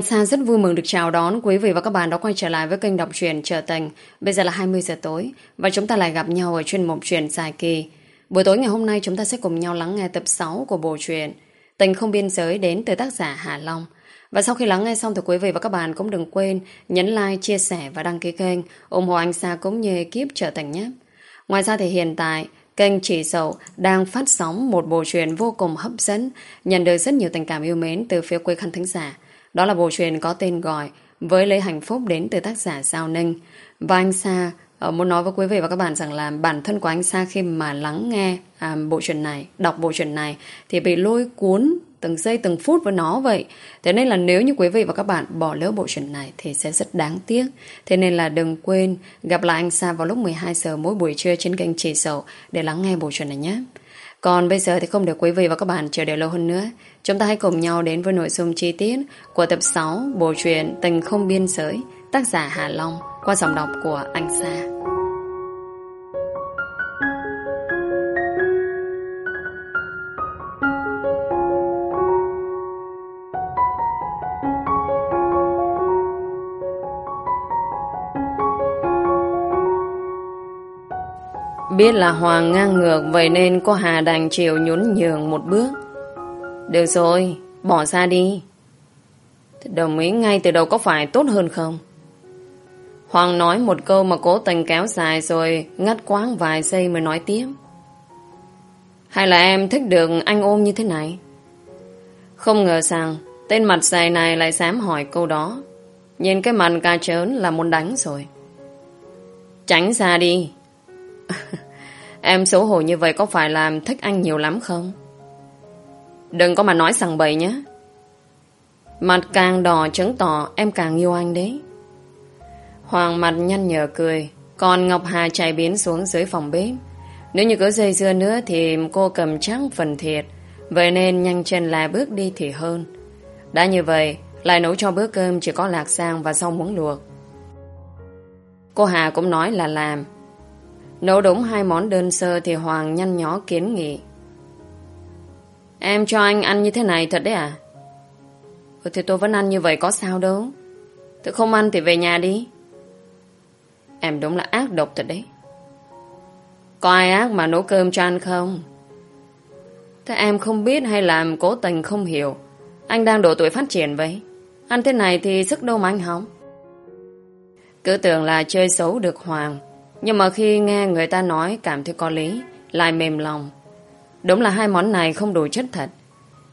Anh Sa rất vui mừng được chào đón quý vị và các bạn đã quay trở lại với kênh đọc truyện Trở Tình. Bây giờ là 20 giờ tối và chúng ta lại gặp nhau ở chuyên mục truyện dài kỳ. Buổi tối ngày hôm nay chúng ta sẽ cùng nhau lắng nghe tập 6 của bộ truyện Tình không biên giới đến từ tác giả Hà Long. Và sau khi lắng nghe xong thì quý vị và các bạn cũng đừng quên nhấn like, chia sẻ và đăng ký kênh ủng hộ anh Sa cũng như ekip Trở Tình nhé. Ngoài ra thì hiện tại kênh Chỉ Sầu đang phát sóng một bộ truyện vô cùng hấp dẫn nhận được rất nhiều tình cảm yêu mến từ phía quý khán thính giả. Đó là bộ truyền có tên gọi Với lấy hạnh phúc đến từ tác giả Giao Ninh. Và anh Sa uh, muốn nói với quý vị và các bạn rằng là bản thân của anh Sa khi mà lắng nghe à, bộ truyền này, đọc bộ truyền này thì bị lôi cuốn từng giây từng phút với nó vậy. Thế nên là nếu như quý vị và các bạn bỏ lỡ bộ truyện này thì sẽ rất đáng tiếc. Thế nên là đừng quên gặp lại anh Sa vào lúc 12 giờ mỗi buổi trưa trên kênh Chỉ Sầu để lắng nghe bộ truyện này nhé. Còn bây giờ thì không để quý vị và các bạn chờ đợi lâu hơn nữa. Chúng ta hãy cùng nhau đến với nội dung chi tiết của tập 6 bộ truyện Tình không biên giới, tác giả Hà Long qua giọng đọc của Anh Sa. Biết là Hoàng ngang ngược Vậy nên cô Hà đành chịu nhún nhường một bước được rồi, Bỏ ra đi. Đồng ý, ngay từ đầu có phải tốt hơn không? Hoàng nói một câu mà cố tình kéo dài Rồi ngắt quáng vài giây mới nói tiếp. Hay là em thích được anh ôm như thế này? Không ngờ rằng Tên mặt dày này lại dám hỏi câu đó. Nhìn cái mặt ca trớn là muốn đánh rồi. Tránh ra đi. Em xấu hổ như vậy có phải làm thích anh nhiều lắm không? Đừng có mà nói sằng bậy nhé. Mặt càng đỏ chứng tỏ em càng yêu anh đấy. Hoàng mặt nhăn nhở cười, còn Ngọc Hà chạy biến xuống dưới phòng bếp. Nếu như có dây dưa nữa thì cô cầm trắng phần thiệt, vậy nên nhanh chân là bước đi thì hơn. Đã như vậy, lại nấu cho bữa cơm chỉ có lạc sang và rau muống luộc. Cô Hà cũng nói là làm, Nấu đúng hai món đơn sơ thì Hoàng nhăn nhó kiến nghị. Em cho anh ăn như thế này thật đấy à? Ừ, thì tôi vẫn ăn như vậy có sao đâu. Tôi không ăn thì về nhà đi. Em đúng là ác độc thật đấy. Có ai ác mà nấu cơm cho anh không? Thế em không biết hay làm cố tình không hiểu. Anh đang độ tuổi phát triển vậy. Ăn thế này thì sức đâu mà anh hóng? Cứ tưởng là chơi xấu được Hoàng. Nhưng mà khi nghe người ta nói cảm thấy có lý, lại mềm lòng. Đúng là hai món này không đủ chất thật.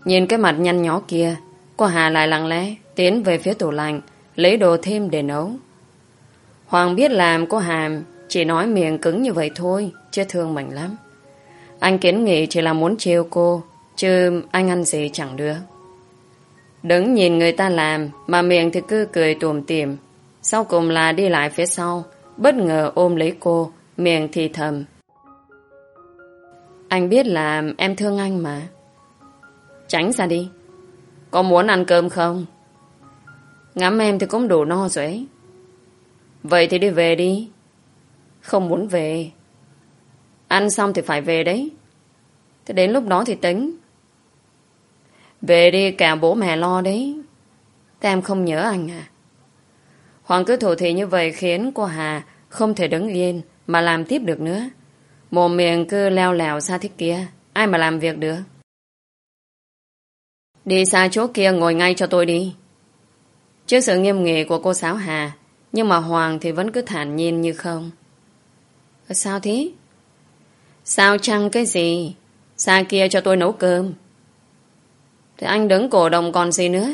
Nhìn cái mặt nhăn nhó kia, cô Hà lại lặng lẽ tiến về phía tủ lạnh, lấy đồ thêm để nấu. Hoàng biết làm cô Hà chỉ nói miệng cứng như vậy thôi, chứ thương mình lắm. Anh kiến nghị chỉ là muốn trêu cô, chứ anh ăn gì chẳng được. Đứng nhìn người ta làm, mà miệng thì cứ cười tùm tìm. Sau cùng là đi lại phía sau, bất ngờ ôm lấy cô, miệng thì thầm. Anh biết là em thương anh mà. Tránh ra đi. Có muốn ăn cơm không? Ngắm em thì cũng đủ no rồi ấy. Vậy thì đi về đi. Không muốn về. Ăn xong thì phải về đấy. Thế đến lúc đó thì tính. Về đi cả bố mẹ lo đấy. Thế em không nhớ anh à? Hoàng cứ thủ thị như vậy khiến cô Hà không thể đứng yên mà làm tiếp được nữa. Mồm miệng cứ leo lèo xa thích kia. Ai mà làm việc được? Đi xa chỗ kia ngồi ngay cho tôi đi. Trước sự nghiêm nghị của cô Sáo Hà, nhưng mà Hoàng thì vẫn cứ thản nhiên như không. Sao thế? Sao chăng cái gì? Xa kia cho tôi nấu cơm. Thì anh đứng cổ đồng còn gì nữa?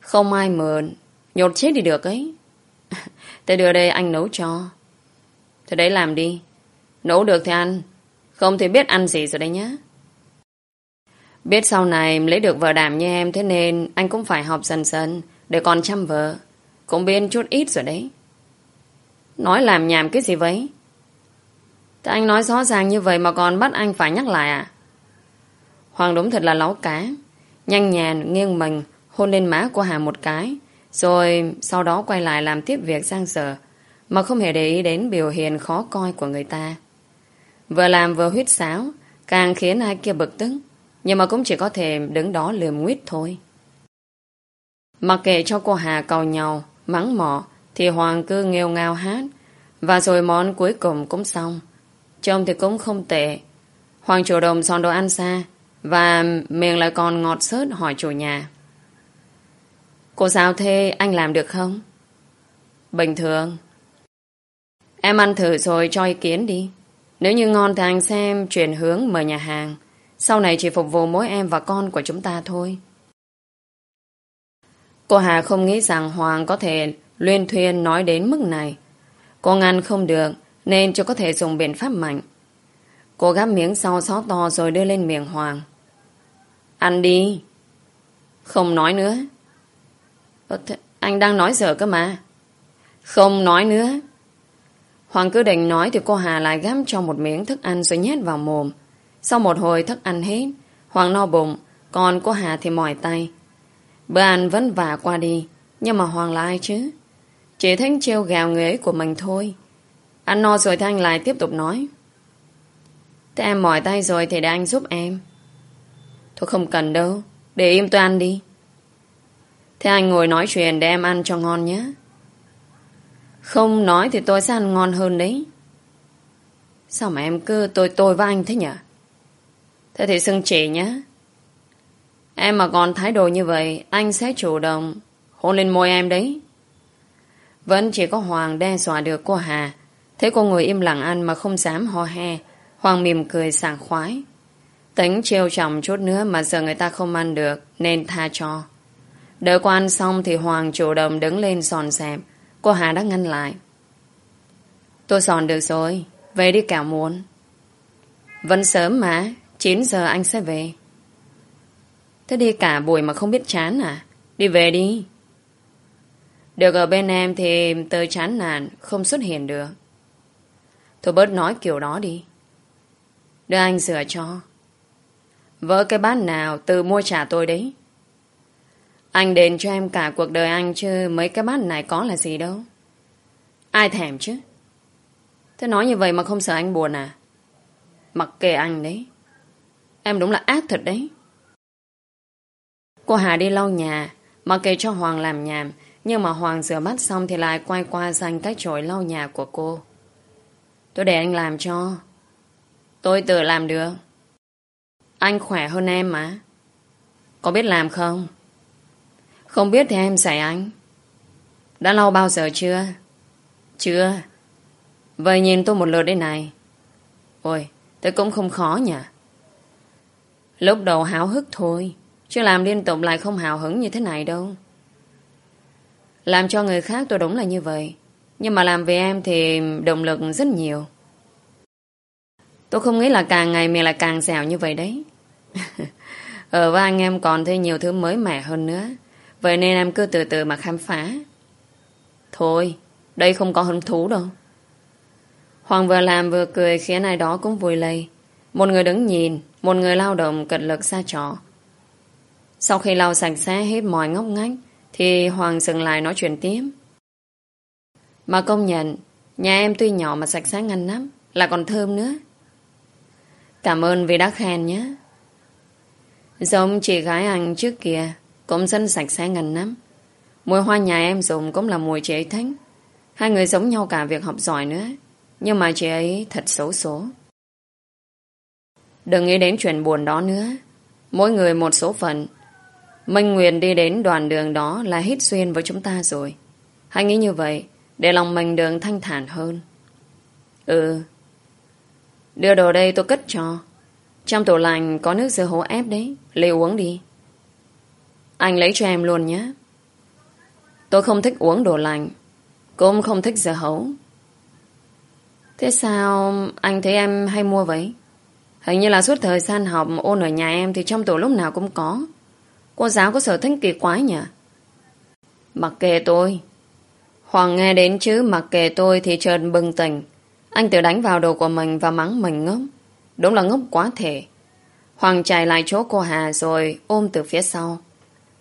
Không ai mượn, Nhột chết đi được ấy. Thế đưa đây anh nấu cho. Thế đấy làm đi. Nấu được thì ăn. Không thì biết ăn gì rồi đấy nhá. Biết sau này lấy được vợ đảm như em thế nên anh cũng phải học dần dần để còn chăm vợ. Cũng biên chút ít rồi đấy. Nói làm nhảm cái gì vậy? Thế anh nói rõ ràng như vậy mà còn bắt anh phải nhắc lại à? Hoàng đúng thật là láo cá. Nhanh nhàn, nghiêng mình, hôn lên má của Hà một cái. Rồi sau đó quay lại làm tiếp việc sang giờ, mà không hề để ý đến biểu hiện khó coi của người ta. Vừa làm vừa huyết sáo càng khiến ai kia bực tức nhưng mà cũng chỉ có thể đứng đó lườm nguyết thôi. Mặc kệ cho cô Hà cầu nhau, mắng mỏ, thì Hoàng cứ nghêu ngao hát. Và rồi món cuối cùng cũng xong. Trông thì cũng không tệ. Hoàng chủ đồng xòn đồ ăn xa, và miệng lại còn ngọt sớt hỏi chủ nhà. Cô sao thế anh làm được không? Bình thường. Em ăn thử rồi cho ý kiến đi. Nếu như ngon thì anh xem chuyển hướng mời nhà hàng. Sau này chỉ phục vụ mỗi em và con của chúng ta thôi. Cô Hà không nghĩ rằng Hoàng có thể luyên thuyên nói đến mức này. Cô ngăn không được, nên chưa có thể dùng biện pháp mạnh. Cô gắp miếng sau xó to rồi đưa lên miệng Hoàng. Ăn đi. Không nói nữa. Ờ, anh đang nói dở cơ mà. Không nói nữa. Hoàng cứ định nói thì cô Hà lại gắp cho một miếng thức ăn rồi nhét vào mồm. Sau một hồi thức ăn hết, Hoàng no bụng, còn cô Hà thì mỏi tay. Bữa ăn vẫn vả qua đi, nhưng mà Hoàng là ai chứ? Chỉ thích trêu gào người ấy của mình thôi. Ăn no rồi thì anh lại tiếp tục nói. Thế em mỏi tay rồi thì để anh giúp em. Thôi không cần đâu, để im tôi ăn đi. Thế anh ngồi nói chuyện để em ăn cho ngon nhé. Không nói thì tôi sẽ ăn ngon hơn đấy. Sao mà em cứ tôi tôi với anh thế nhỉ? Thế thì xưng chỉ nhé. Em mà còn thái độ như vậy, anh sẽ chủ động hôn lên môi em đấy. Vẫn chỉ có Hoàng đe dọa được cô Hà. Thế cô ngồi im lặng ăn mà không dám ho he. Hoàng mỉm cười sảng khoái. Tính trêu chồng chút nữa mà giờ người ta không ăn được nên tha cho. Đợi qua ăn xong thì Hoàng chủ động đứng lên sòn xẹp. Cô Hà đã ngăn lại. Tôi sòn được rồi. Về đi cả muốn. Vẫn sớm mà. 9 giờ anh sẽ về. Thế đi cả buổi mà không biết chán à? Đi về đi. Được ở bên em thì tớ chán nản, không xuất hiện được. Thôi bớt nói kiểu đó đi. Đưa anh rửa cho. Vỡ cái bát nào tự mua trả tôi đấy. Anh đền cho em cả cuộc đời anh chứ mấy cái bát này có là gì đâu. Ai thèm chứ? Thế nói như vậy mà không sợ anh buồn à? Mặc kệ anh đấy. Em đúng là ác thật đấy. Cô Hà đi lau nhà, mặc kệ cho Hoàng làm nhàm, nhưng mà Hoàng rửa mắt xong thì lại quay qua giành cái chổi lau nhà của cô. Tôi để anh làm cho. Tôi tự làm được. Anh khỏe hơn em mà. Có biết làm không? Không biết thì em dạy anh. Đã lau bao giờ chưa? Chưa. Vậy nhìn tôi một lượt đây này. Ôi, tôi cũng không khó nhỉ. Lúc đầu háo hức thôi. Chứ làm liên tục lại không hào hứng như thế này đâu. Làm cho người khác tôi đúng là như vậy. Nhưng mà làm vì em thì động lực rất nhiều. Tôi không nghĩ là càng ngày mình lại càng dẻo như vậy đấy. Ở với anh em còn thêm nhiều thứ mới mẻ hơn nữa. Vậy nên em cứ từ từ mà khám phá. Thôi, đây không có hứng thú đâu. Hoàng vừa làm vừa cười khiến ai đó cũng vui lây. Một người đứng nhìn, một người lao động cật lực xa trò Sau khi lau sạch sẽ hết mọi ngóc ngách, thì Hoàng dừng lại nói chuyện tiếp. Mà công nhận, nhà em tuy nhỏ mà sạch sẽ ngăn lắm là còn thơm nữa. Cảm ơn vì đã khen nhé. Giống chị gái anh trước kia, cũng dân sạch sẽ ngần lắm, Mùi hoa nhà em dùng cũng là mùi chị ấy thích. Hai người giống nhau cả việc học giỏi nữa. Nhưng mà chị ấy thật xấu số. Đừng nghĩ đến chuyện buồn đó nữa. Mỗi người một số phận. Minh Nguyên đi đến đoàn đường đó là hít xuyên với chúng ta rồi. Hãy nghĩ như vậy, để lòng mình đường thanh thản hơn. Ừ. Đưa đồ đây tôi cất cho. Trong tủ lạnh có nước dưa hấu ép đấy. Lấy uống đi. Anh lấy cho em luôn nhé. Tôi không thích uống đồ lạnh. Cũng không thích dưa hấu. Thế sao anh thấy em hay mua vậy? Hình như là suốt thời gian học ôn ở nhà em thì trong tủ lúc nào cũng có. Cô giáo có sở thích kỳ quái nhỉ? Mặc kệ tôi. Hoàng nghe đến chứ mặc kệ tôi thì chợt bừng tỉnh. Anh tự đánh vào đồ của mình và mắng mình ngốc. Đúng là ngốc quá thể. Hoàng chạy lại chỗ cô Hà rồi ôm từ phía sau.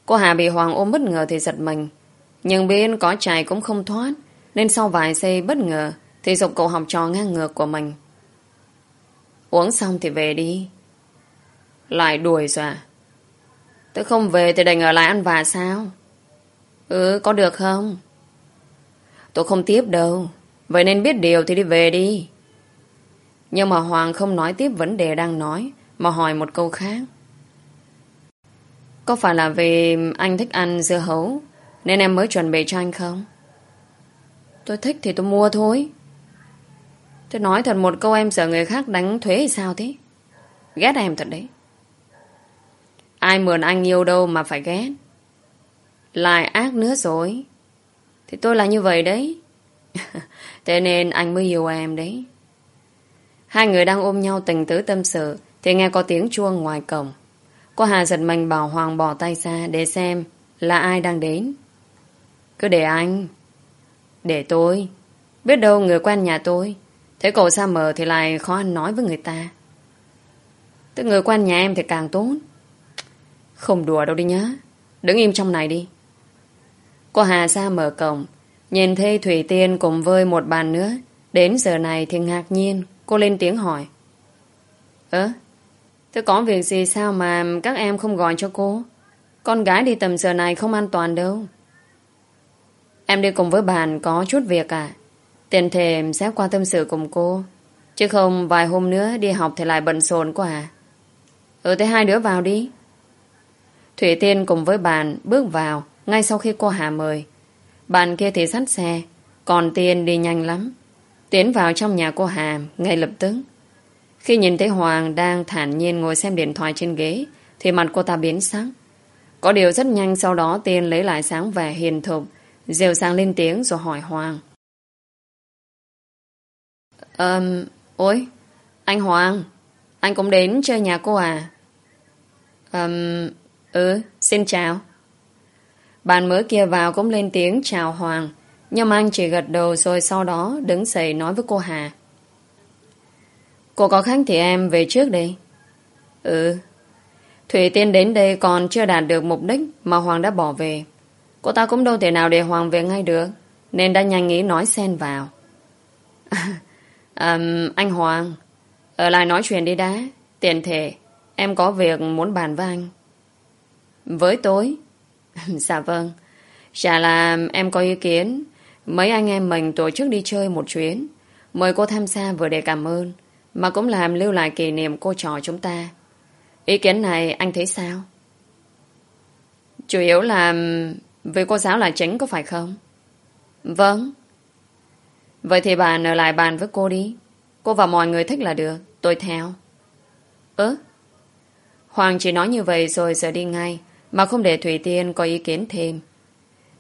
Cô Hà bị Hoàng ôm bất ngờ thì giật mình. Nhưng bên có chạy cũng không thoát. Nên sau vài giây bất ngờ thì dục cậu học trò ngang ngược của mình. Uống xong thì về đi. Lại đuổi rồi à? Tớ không về thì đành ở lại ăn vả sao? Ừ, có được không? Tôi không tiếp đâu. Vậy nên biết điều thì đi về đi. Nhưng mà Hoàng không nói tiếp vấn đề đang nói, mà hỏi một câu khác. Có phải là vì anh thích ăn dưa hấu, nên em mới chuẩn bị cho anh không? Tôi thích thì tôi mua thôi. Tôi nói thật một câu em sợ người khác đánh thuế thì sao thế? Ghét em thật đấy. Ai mượn anh yêu đâu mà phải ghét. Lại ác nữa rồi. Thì tôi là như vậy đấy. Thế nên anh mới yêu em đấy. Hai người đang ôm nhau tình tứ tâm sự thì nghe có tiếng chuông ngoài cổng. Cô Hà giật mình bảo Hoàng bỏ tay ra để xem là ai đang đến. Cứ để anh. Để tôi. Biết đâu người quen nhà tôi. Thế cậu xa mờ thì lại khó ăn nói với người ta. Tức người quen nhà em thì càng tốt. Không đùa đâu đi nhá. Đứng im trong này đi. Cô Hà ra mở cổng. Nhìn thấy Thủy Tiên cùng với một bàn nữa. Đến giờ này thì ngạc nhiên. Cô lên tiếng hỏi. Ơ? Thế có việc gì sao mà các em không gọi cho cô? Con gái đi tầm giờ này không an toàn đâu. Em đi cùng với bạn có chút việc à? Tiền thềm sẽ qua tâm sự cùng cô. Chứ không vài hôm nữa đi học thì lại bận rộn quá à? Ừ thế hai đứa vào đi. Thủy Tiên cùng với bạn bước vào ngay sau khi cô Hà mời. Bạn kia thì sắt xe, còn Tiên đi nhanh lắm. Tiến vào trong nhà cô Hà ngay lập tức. Khi nhìn thấy Hoàng đang thản nhiên ngồi xem điện thoại trên ghế, thì mặt cô ta biến sáng. Có điều rất nhanh sau đó Tiên lấy lại sáng vẻ hiền thục, rêu sang lên tiếng rồi hỏi Hoàng. Um, ôi, anh Hoàng, anh cũng đến chơi nhà cô à? Um, ừ, xin chào. Bạn mới kia vào cũng lên tiếng chào Hoàng, nhưng anh chỉ gật đầu rồi sau đó đứng dậy nói với cô Hà. Cô có khách thì em về trước đi. Ừ. Thủy Tiên đến đây còn chưa đạt được mục đích mà Hoàng đã bỏ về. Cô ta cũng đâu thể nào để Hoàng về ngay được, nên đã nhanh nghĩ nói xen vào. à, anh Hoàng, ở lại nói chuyện đi đã. Tiền thể, em có việc muốn bàn với anh. Với tối? dạ vâng. Chả là em có ý kiến Mấy anh em mình tổ chức đi chơi một chuyến Mời cô tham gia vừa để cảm ơn mà cũng làm lưu lại kỷ niệm cô trò chúng ta Ý kiến này anh thấy sao? Chủ yếu là Vì cô giáo là chính có phải không? Vâng Vậy thì bạn ở lại bàn với cô đi Cô và mọi người thích là được Tôi theo Ơ Hoàng chỉ nói như vậy rồi giờ đi ngay, Mà không để Thủy Tiên có ý kiến thêm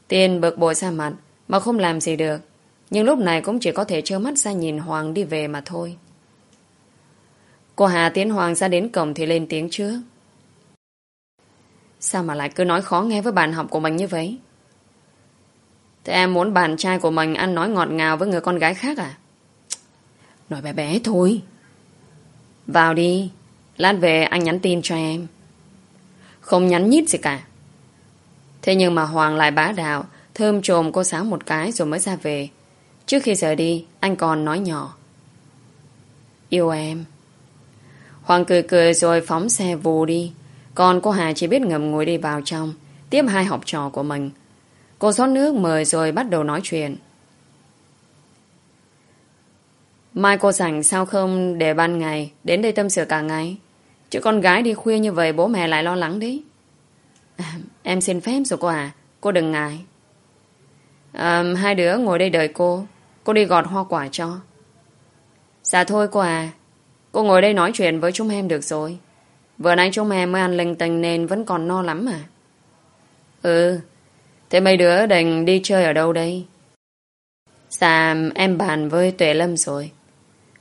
Tiên bực bội ra mặt, mà không làm gì được. Nhưng lúc này cũng chỉ có thể trơ mắt ra nhìn Hoàng đi về mà thôi. Cô Hà tiến Hoàng ra đến cổng thì lên tiếng trước. Sao mà lại cứ nói khó nghe với bạn học của mình như vậy? Thế em muốn bạn trai của mình ăn nói ngọt ngào với người con gái khác à? Nói bé bé thôi. Vào đi. Lát về anh nhắn tin cho em. Không nhắn nhít gì cả. Thế nhưng mà Hoàng lại bá đạo Thơm trồm cô giáo một cái rồi mới ra về. Trước khi rời đi, anh còn nói nhỏ. Yêu em. Hoàng cười cười rồi phóng xe vù đi. Còn cô Hà chỉ biết ngầm ngồi đi vào trong, tiếp hai học trò của mình. Cô rót nước mời rồi bắt đầu nói chuyện. Mai cô rảnh sao không để ban ngày đến đây tâm sự cả ngày. Chứ con gái đi khuya như vậy bố mẹ lại lo lắng đấy. À, em xin phép rồi cô à. Cô đừng ngại à, Hai đứa ngồi đây đợi cô Cô đi gọt hoa quả cho Dạ thôi cô à Cô ngồi đây nói chuyện với chúng em được rồi. Vừa nãy chúng em mới ăn linh tinh Nên vẫn còn no lắm mà Ừ Thế mấy đứa định đi chơi ở đâu đây? Dạ em bàn với Tuệ Lâm rồi.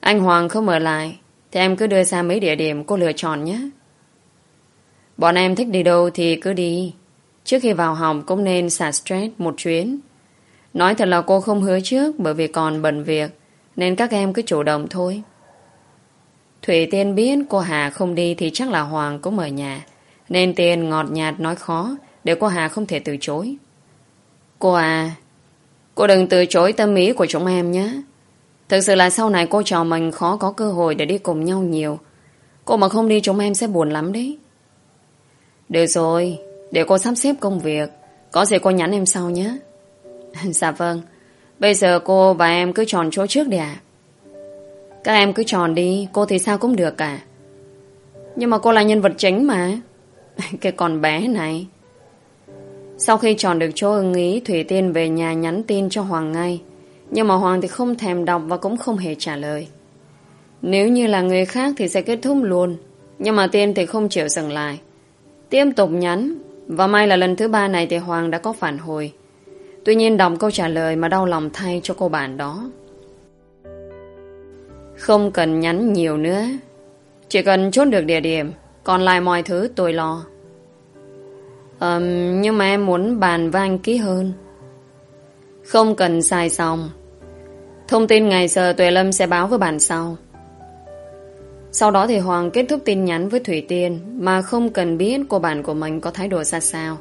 Anh Hoàng không ở lại, Thì em cứ đưa ra mấy địa điểm cô lựa chọn nhé. Bọn em thích đi đâu thì cứ đi. Trước khi vào học cũng nên xả stress một chuyến. Nói thật là cô không hứa trước bởi vì còn bận việc, nên các em cứ chủ động thôi. Thủy Tiên biết cô Hà không đi thì chắc là Hoàng cũng ở nhà nên Tiên ngọt nhạt nói khó để cô Hà không thể từ chối. Cô à, cô đừng từ chối tâm ý của chúng em nhé. Thực sự là sau này cô trò mình khó có cơ hội để đi cùng nhau nhiều. Cô mà không đi chúng em sẽ buồn lắm đấy. Được rồi, để cô sắp xếp công việc Có gì cô nhắn em sau nhé. dạ vâng. Bây giờ cô và em cứ tròn chỗ trước đi ạ. Các em cứ tròn đi, cô thì sao cũng được cả. Nhưng mà cô là nhân vật chính mà. Cái con bé này. Sau khi tròn được chỗ ưng ý, Thủy Tiên về nhà nhắn tin cho Hoàng ngay. Nhưng mà Hoàng thì không thèm đọc và cũng không hề trả lời. Nếu như là người khác thì sẽ kết thúc luôn. Nhưng mà Tiên thì không chịu dừng lại. Tiếp tục nhắn. Và may là lần thứ ba này thì Hoàng đã có phản hồi. Tuy nhiên đọc câu trả lời mà đau lòng thay cho cô bạn đó. Không cần nhắn nhiều nữa. Chỉ cần chốt được địa điểm. Còn lại mọi thứ tôi lo. Um, nhưng mà em muốn bàn với anh kỹ hơn. Không cần sai xong. Thông tin ngày giờ Tuệ Lâm sẽ báo với bạn sau. Sau đó thì Hoàng kết thúc tin nhắn với Thủy Tiên mà không cần biết cô bạn của mình có thái độ ra sao.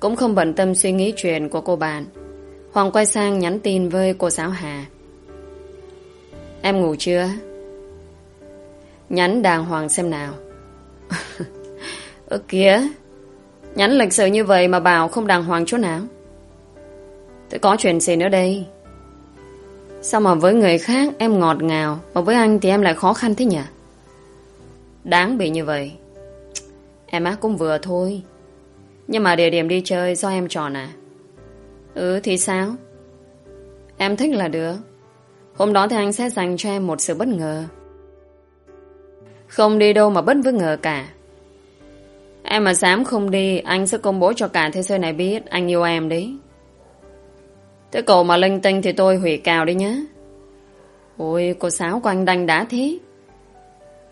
Cũng không bận tâm suy nghĩ chuyện của cô bạn. Hoàng quay sang nhắn tin với cô giáo Hà. Em ngủ chưa? Nhắn đàng hoàng xem nào. Ơ kìa, nhắn lịch sự như vậy mà bảo không đàng hoàng chỗ nào. Tôi có chuyện gì nữa đây? Sao mà với người khác em ngọt ngào Mà với anh thì em lại khó khăn thế nhỉ Đáng bị như vậy Em á cũng vừa thôi Nhưng mà địa điểm đi chơi do em chọn à Ừ thì sao Em thích là được Hôm đó thì anh sẽ dành cho em một sự bất ngờ Không đi đâu mà bất bất ngờ cả Em mà dám không đi Anh sẽ công bố cho cả thế giới này biết Anh yêu em đấy Thế cậu mà linh tinh thì tôi hủy cào đi nhé. Ôi, cô Sáu của anh đanh đã thế.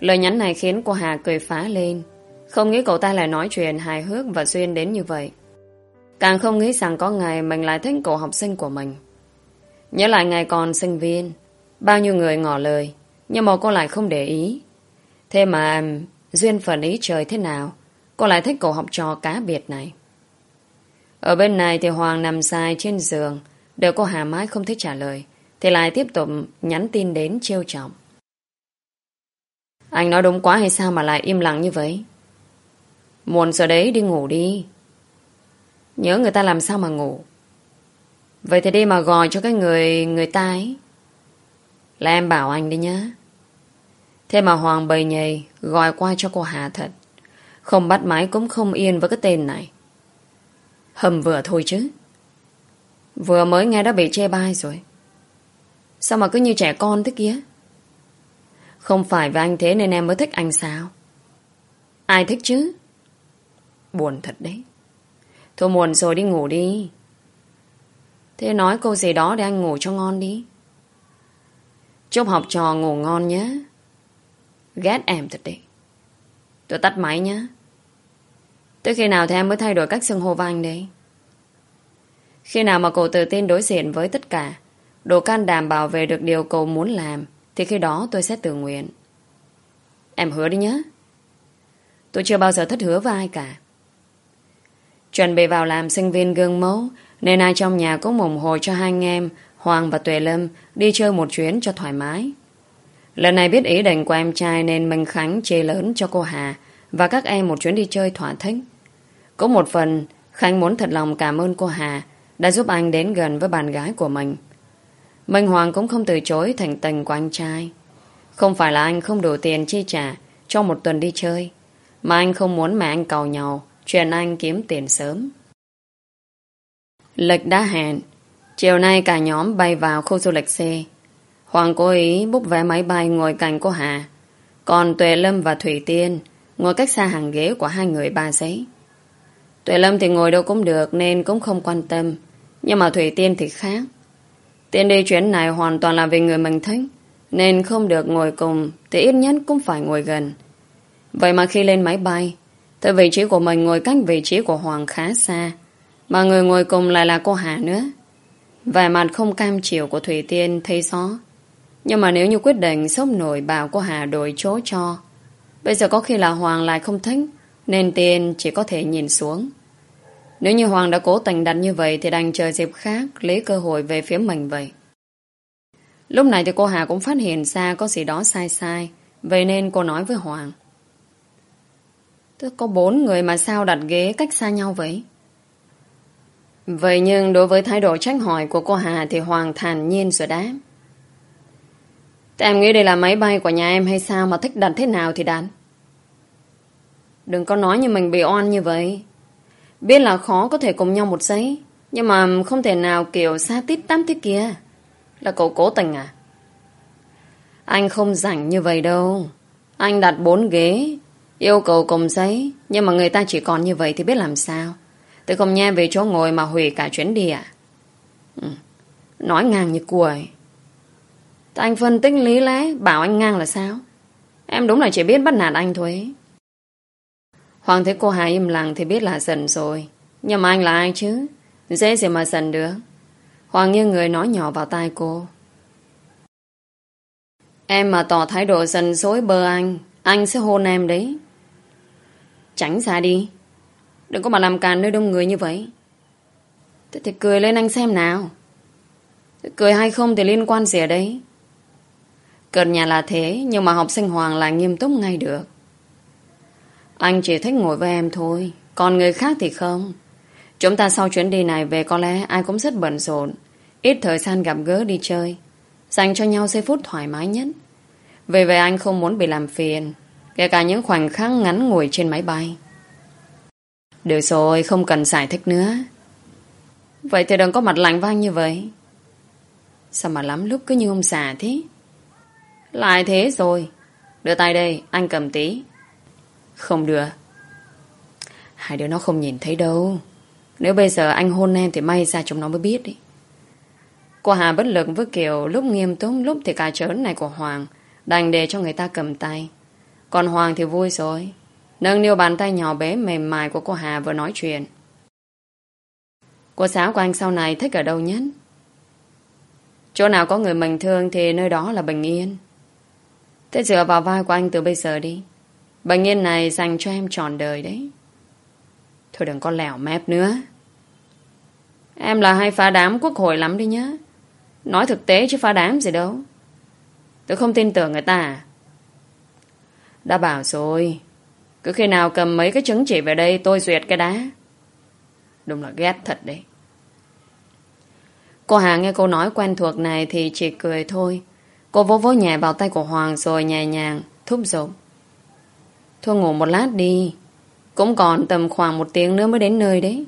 Lời nhắn này khiến cô Hà cười phá lên. Không nghĩ cậu ta lại nói chuyện hài hước và duyên đến như vậy. Càng không nghĩ rằng có ngày mình lại thích cậu học sinh của mình. Nhớ lại ngày còn sinh viên, bao nhiêu người ngỏ lời, nhưng mà cô lại không để ý. Thế mà duyên phần ý trời thế nào, cô lại thích cậu học trò cá biệt này. Ở bên này thì Hoàng nằm dài trên giường, Đợi cô Hà mãi không thích trả lời Thì lại tiếp tục nhắn tin đến trêu trọng Anh nói đúng quá hay sao mà lại im lặng như vậy? Muộn giờ đấy đi ngủ đi. Nhớ người ta làm sao mà ngủ. Vậy thì đi mà gọi cho cái người người ta ấy. Là em bảo anh đi nhá. Thế mà Hoàng bầy nhầy Gọi qua cho cô Hà thật. Không bắt máy cũng không yên với cái tên này. Hầm vừa thôi chứ. Vừa mới nghe đã bị chê bai rồi. Sao mà cứ như trẻ con thế kia? Không phải vì anh thế nên em mới thích anh sao? Ai thích chứ? Buồn thật đấy. Thôi muộn rồi đi ngủ đi. Thế nói câu gì đó để anh ngủ cho ngon đi Chúc học trò ngủ ngon nhé Ghét em thật đấy Tôi tắt máy nhé Tới khi nào thì em mới thay đổi cách xưng hô với anh đấy khi nào mà cậu tự tin đối diện với tất cả, đủ can đảm bảo vệ được điều cậu muốn làm, thì khi đó tôi sẽ tự nguyện. Em hứa đi nhé. Tôi chưa bao giờ thất hứa với ai cả. Chuẩn bị vào làm sinh viên gương mẫu, nên ai trong nhà cũng ủng hộ cho hai anh em, Hoàng và Tuệ Lâm, đi chơi một chuyến cho thoải mái. Lần này biết ý định của em trai nên Minh Khánh chê lớn cho cô Hà và các em một chuyến đi chơi thỏa thích. Có một phần, Khánh muốn thật lòng cảm ơn cô Hà đã giúp anh đến gần với bạn gái của mình. Minh Hoàng cũng không từ chối thành tình của anh trai. Không phải là anh không đủ tiền chi trả cho một tuần đi chơi, mà anh không muốn mẹ anh cầu nhau chuyện anh kiếm tiền sớm. Lịch đã hẹn, chiều nay cả nhóm bay vào khu du lịch C. Hoàng cố ý búc vé máy bay ngồi cạnh cô Hà, còn Tuệ Lâm và Thủy Tiên ngồi cách xa hàng ghế của hai người ba giấy. Tuệ Lâm thì ngồi đâu cũng được nên cũng không quan tâm nhưng mà Thủy Tiên thì khác. Tiên đi chuyến này hoàn toàn là vì người mình thích. Nên không được ngồi cùng thì ít nhất cũng phải ngồi gần. Vậy mà khi lên máy bay thì vị trí của mình ngồi cách vị trí của Hoàng khá xa. Mà người ngồi cùng lại là cô Hà nữa. Vẻ mặt không cam chịu của Thủy Tiên thấy rõ. Nhưng mà nếu như quyết định sốc nổi bảo cô Hà đổi chỗ cho, Bây giờ có khi là Hoàng lại không thích, Nên Tiên chỉ có thể nhìn xuống nếu như Hoàng đã cố tình đặt như vậy thì đành chờ dịp khác lấy cơ hội về phía mình vậy. Lúc này thì cô Hà cũng phát hiện ra có gì đó sai sai, vậy nên cô nói với Hoàng. Tức có bốn người mà sao đặt ghế cách xa nhau vậy? Vậy nhưng đối với thái độ trách hỏi của cô Hà thì Hoàng thản nhiên rồi đáp. Em nghĩ đây là máy bay của nhà em hay sao mà thích đặt thế nào thì đặt. Đừng có nói như mình bị oan như vậy. Biết là khó có thể cùng nhau một giấy, nhưng mà không thể nào kiểu xa tít tắm thế kia. Là cậu cố tình à? Anh không rảnh như vậy đâu. Anh đặt bốn ghế, yêu cầu cùng giấy, nhưng mà người ta chỉ còn như vậy thì biết làm sao. Tôi không nghe về chỗ ngồi mà hủy cả chuyến đi à? Ừ. Nói ngang như cua ấy. anh phân tích lý lẽ, bảo anh ngang là sao? Em đúng là chỉ biết bắt nạt anh thôi. Hoàng thấy cô Hà im lặng thì biết là giận rồi. Nhưng mà anh là ai chứ? Dễ gì mà giận được. Hoàng như người nói nhỏ vào tai cô. Em mà tỏ thái độ giận dối bơ anh, anh sẽ hôn em đấy. Tránh ra đi. Đừng có mà làm càn nơi đông người như vậy. Thế thì cười lên anh xem nào. Cười hay không thì liên quan gì ở đấy. Cợt nhà là thế, nhưng mà học sinh Hoàng là nghiêm túc ngay được. Anh chỉ thích ngồi với em thôi, còn người khác thì không. Chúng ta sau chuyến đi này về có lẽ ai cũng rất bận rộn, ít thời gian gặp gỡ đi chơi, dành cho nhau giây phút thoải mái nhất. Vì vậy anh không muốn bị làm phiền, kể cả những khoảnh khắc ngắn ngủi trên máy bay. Được rồi, không cần giải thích nữa. Vậy thì đừng có mặt lạnh vang như vậy. Sao mà lắm lúc cứ như ông già thế? Lại thế rồi. Đưa tay đây, anh cầm tí. Không được Hai đứa nó không nhìn thấy đâu. Nếu bây giờ anh hôn em thì may ra chúng nó mới biết đi. Cô Hà bất lực với kiểu lúc nghiêm túc lúc thì cà trớn này của Hoàng đành để cho người ta cầm tay. Còn Hoàng thì vui rồi. Nâng niu bàn tay nhỏ bé mềm mại của cô Hà vừa nói chuyện. Cô sáo của anh sau này thích ở đâu nhất? Chỗ nào có người mình thương thì nơi đó là bình yên. Thế dựa vào vai của anh từ bây giờ đi. Bình yên này dành cho em tròn đời đấy. Thôi đừng có lẻo mép nữa. Em là hay phá đám quốc hội lắm đi nhá. Nói thực tế chứ phá đám gì đâu. Tôi không tin tưởng người ta à? Đã bảo rồi. Cứ khi nào cầm mấy cái chứng chỉ về đây tôi duyệt cái đá. Đúng là ghét thật đấy. Cô Hà nghe câu nói quen thuộc này thì chỉ cười thôi. Cô vỗ vỗ nhẹ vào tay của Hoàng rồi nhẹ nhàng thúc giục. Thôi ngủ một lát đi. Cũng còn tầm khoảng một tiếng nữa mới đến nơi đấy.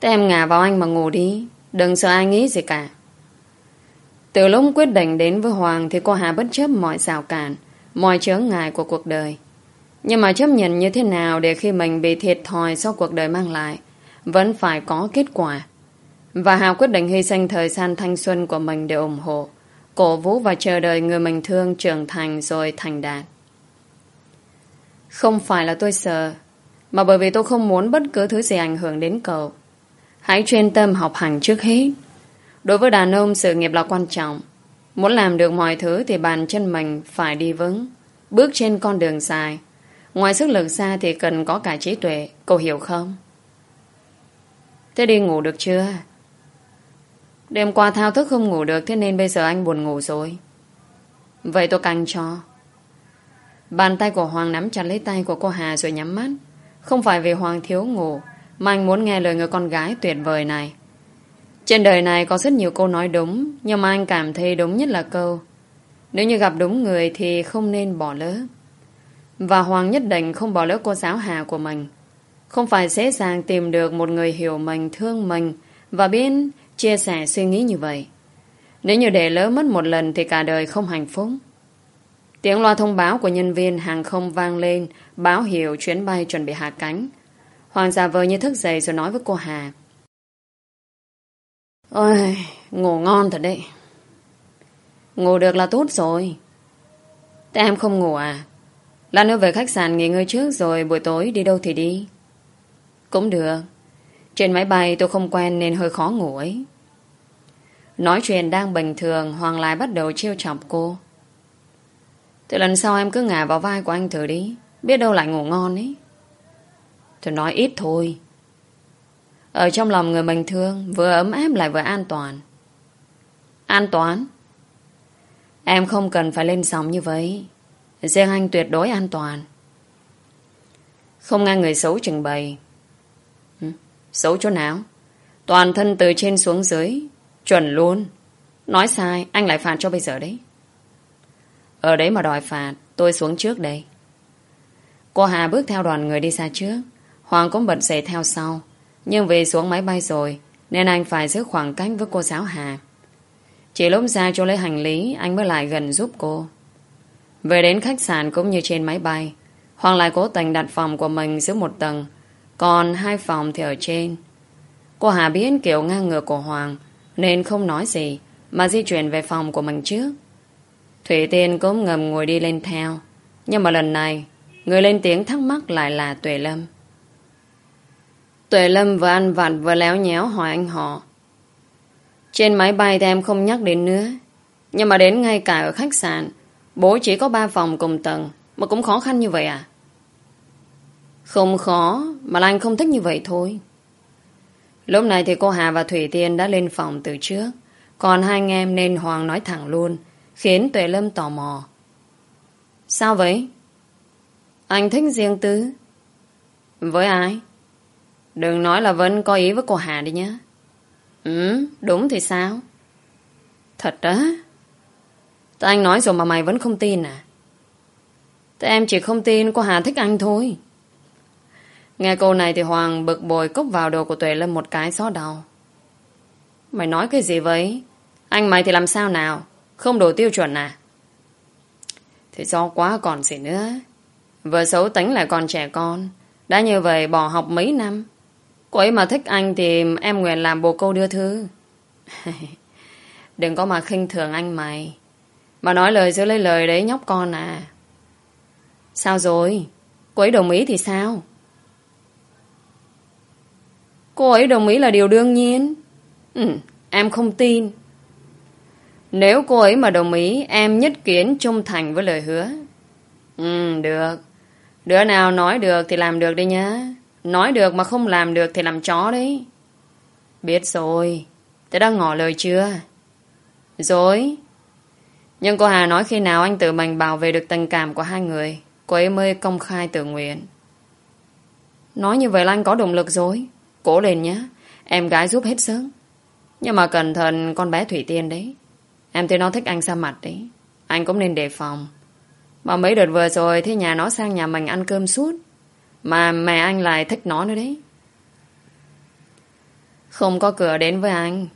Thế em ngả vào anh mà ngủ đi. Đừng sợ ai nghĩ gì cả. Từ lúc quyết định đến với Hoàng thì cô Hà bất chấp mọi rào cản, mọi chướng ngại của cuộc đời. Nhưng mà chấp nhận như thế nào để khi mình bị thiệt thòi sau cuộc đời mang lại, vẫn phải có kết quả. Và hào quyết định hy sinh thời gian thanh xuân của mình để ủng hộ, cổ vũ và chờ đợi người mình thương trưởng thành rồi thành đạt. Không phải là tôi sợ, mà bởi vì tôi không muốn bất cứ thứ gì ảnh hưởng đến cậu. Hãy chuyên tâm học hành trước hết. Đối với đàn ông, sự nghiệp là quan trọng. Muốn làm được mọi thứ thì bàn chân mình phải đi vững, bước trên con đường dài. Ngoài sức lực ra thì cần có cả trí tuệ, cô hiểu không? Thế đi ngủ được chưa? Đêm qua thao thức không ngủ được Thế nên bây giờ anh buồn ngủ rồi. Vậy tôi canh cho. Bàn tay của Hoàng nắm chặt lấy tay của cô Hà rồi nhắm mắt. Không phải vì Hoàng thiếu ngủ Mà anh muốn nghe lời người con gái tuyệt vời này. Trên đời này có rất nhiều câu nói đúng Nhưng mà anh cảm thấy đúng nhất là câu Nếu như gặp đúng người Thì không nên bỏ lỡ. Và Hoàng nhất định không bỏ lỡ cô giáo Hà của mình Không phải dễ dàng tìm được Một người hiểu mình, thương mình Và biết chia sẻ suy nghĩ như vậy. Nếu như để lỡ mất một lần thì cả đời không hạnh phúc. Tiếng loa thông báo của nhân viên hàng không vang lên, báo hiệu chuyến bay chuẩn bị hạ cánh. Hoàng giả vờ như thức dậy rồi nói với cô Hà. Ôi, ngủ ngon thật đấy. Ngủ được là tốt rồi. Thế em không ngủ à? Lát nữa về khách sạn nghỉ ngơi trước rồi buổi tối đi đâu thì đi. Cũng được. Trên máy bay tôi không quen nên hơi khó ngủ ấy. Nói chuyện đang bình thường, Hoàng lại bắt đầu trêu chọc cô. Từ lần sau em cứ ngả vào vai của anh thử đi. Biết đâu lại ngủ ngon ấy. Tôi nói ít thôi. Ở trong lòng người bình thường vừa ấm áp lại vừa an toàn. An toàn? Em không cần phải lên sóng như vậy. Riêng anh tuyệt đối an toàn. Không nghe người xấu trình bày Xấu chỗ nào? Toàn thân từ trên xuống dưới. Chuẩn luôn. Nói sai, anh lại phạt cho bây giờ đấy. Ở đấy mà đòi phạt, tôi xuống trước đây. Cô Hà bước theo đoàn người đi xa trước. Hoàng cũng bật dậy theo sau. Nhưng vì xuống máy bay rồi, nên anh phải giữ khoảng cách với cô giáo Hà. Chỉ lúc ra chỗ lấy hành lý, anh mới lại gần giúp cô. Về đến khách sạn cũng như trên máy bay, Hoàng lại cố tình đặt phòng của mình dưới một tầng, còn hai phòng thì ở trên. Cô Hà biết kiểu ngang ngược của Hoàng, nên không nói gì, mà di chuyển về phòng của mình trước. Thủy Tiên cũng ngầm ngồi đi lên theo. Nhưng mà lần này, người lên tiếng thắc mắc lại là Tuệ Lâm. Tuệ Lâm vừa ăn vặt vừa léo nhéo hỏi anh họ. Trên máy bay thì em không nhắc đến nữa. Nhưng mà đến ngay cả ở khách sạn, bố chỉ có ba phòng cùng tầng, mà cũng khó khăn như vậy à? Không khó, mà là anh không thích như vậy thôi. Lúc này thì cô Hà và Thủy Tiên đã lên phòng từ trước. Còn hai anh em nên Hoàng nói thẳng luôn, khiến Tuệ Lâm tò mò. Sao vậy? Anh thích riêng tư. Với ai? Đừng nói là vẫn có ý với cô Hà đi nhé. Ừ, đúng thì sao? Thật đó. Tại anh nói rồi mà mày vẫn không tin à? Tại em chỉ không tin cô Hà thích anh thôi. Nghe câu này thì Hoàng bực bồi cốc vào đầu của Tuệ Lâm một cái xó đau. Mày nói cái gì vậy? Anh mày thì làm sao nào? Không đủ tiêu chuẩn à? Thì do quá còn gì nữa. Vừa xấu tính lại còn trẻ con. Đã như vậy bỏ học mấy năm. Cô ấy mà thích anh thì em nguyện làm bồ câu đưa thư. Đừng có mà khinh thường anh mày. Mà nói lời giữ lấy lời đấy nhóc con à. Sao rồi? Cô ấy đồng ý thì sao? Cô ấy đồng ý là điều đương nhiên. Ừ, em không tin. Nếu cô ấy mà đồng ý, em nhất kiến trung thành với lời hứa. Ừ, được. Đứa nào nói được thì làm được đi nhá. Nói được mà không làm được thì làm chó đấy. Biết rồi. Thế đã ngỏ lời chưa? Rồi. Nhưng cô Hà nói khi nào anh tự mình bảo vệ được tình cảm của hai người, cô ấy mới công khai tự nguyện. Nói như vậy là anh có động lực rồi. Cố lên nhé. Em gái giúp hết sức. Nhưng mà cẩn thận con bé Thủy Tiên đấy. Em thấy nó thích anh xa mặt đấy. Anh cũng nên đề phòng. Mà mấy đợt vừa rồi thì nhà nó sang nhà mình ăn cơm suốt. Mà mẹ anh lại thích nó nữa đấy. Không có cửa đến với anh.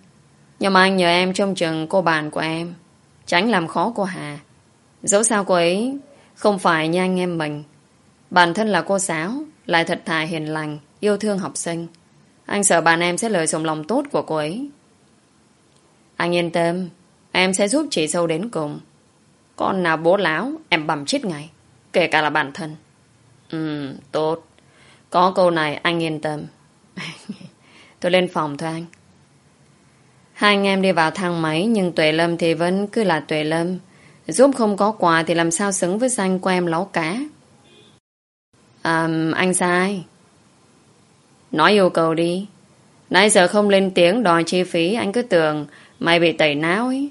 Nhưng mà anh nhờ em trông chừng cô bạn của em. Tránh làm khó cô Hà. Dẫu sao cô ấy không phải như anh em mình. Bản thân là cô giáo, lại thật thà hiền lành, yêu thương học sinh. Anh sợ bạn em sẽ lợi dụng lòng tốt của cô ấy. Anh yên tâm, em sẽ giúp chị sâu đến cùng. Con nào bố láo, em bầm chết ngay. Kể cả là bản thân. Ừ, tốt. Có câu này anh yên tâm. Tôi lên phòng thôi anh. Hai anh em đi vào thang máy nhưng Tuệ Lâm thì vẫn cứ là Tuệ Lâm. Giúp không có quà thì làm sao xứng với danh của em láo cá. À, anh sai. Nói yêu cầu đi. Nãy giờ không lên tiếng đòi chi phí anh cứ tưởng mày bị tẩy não ấy.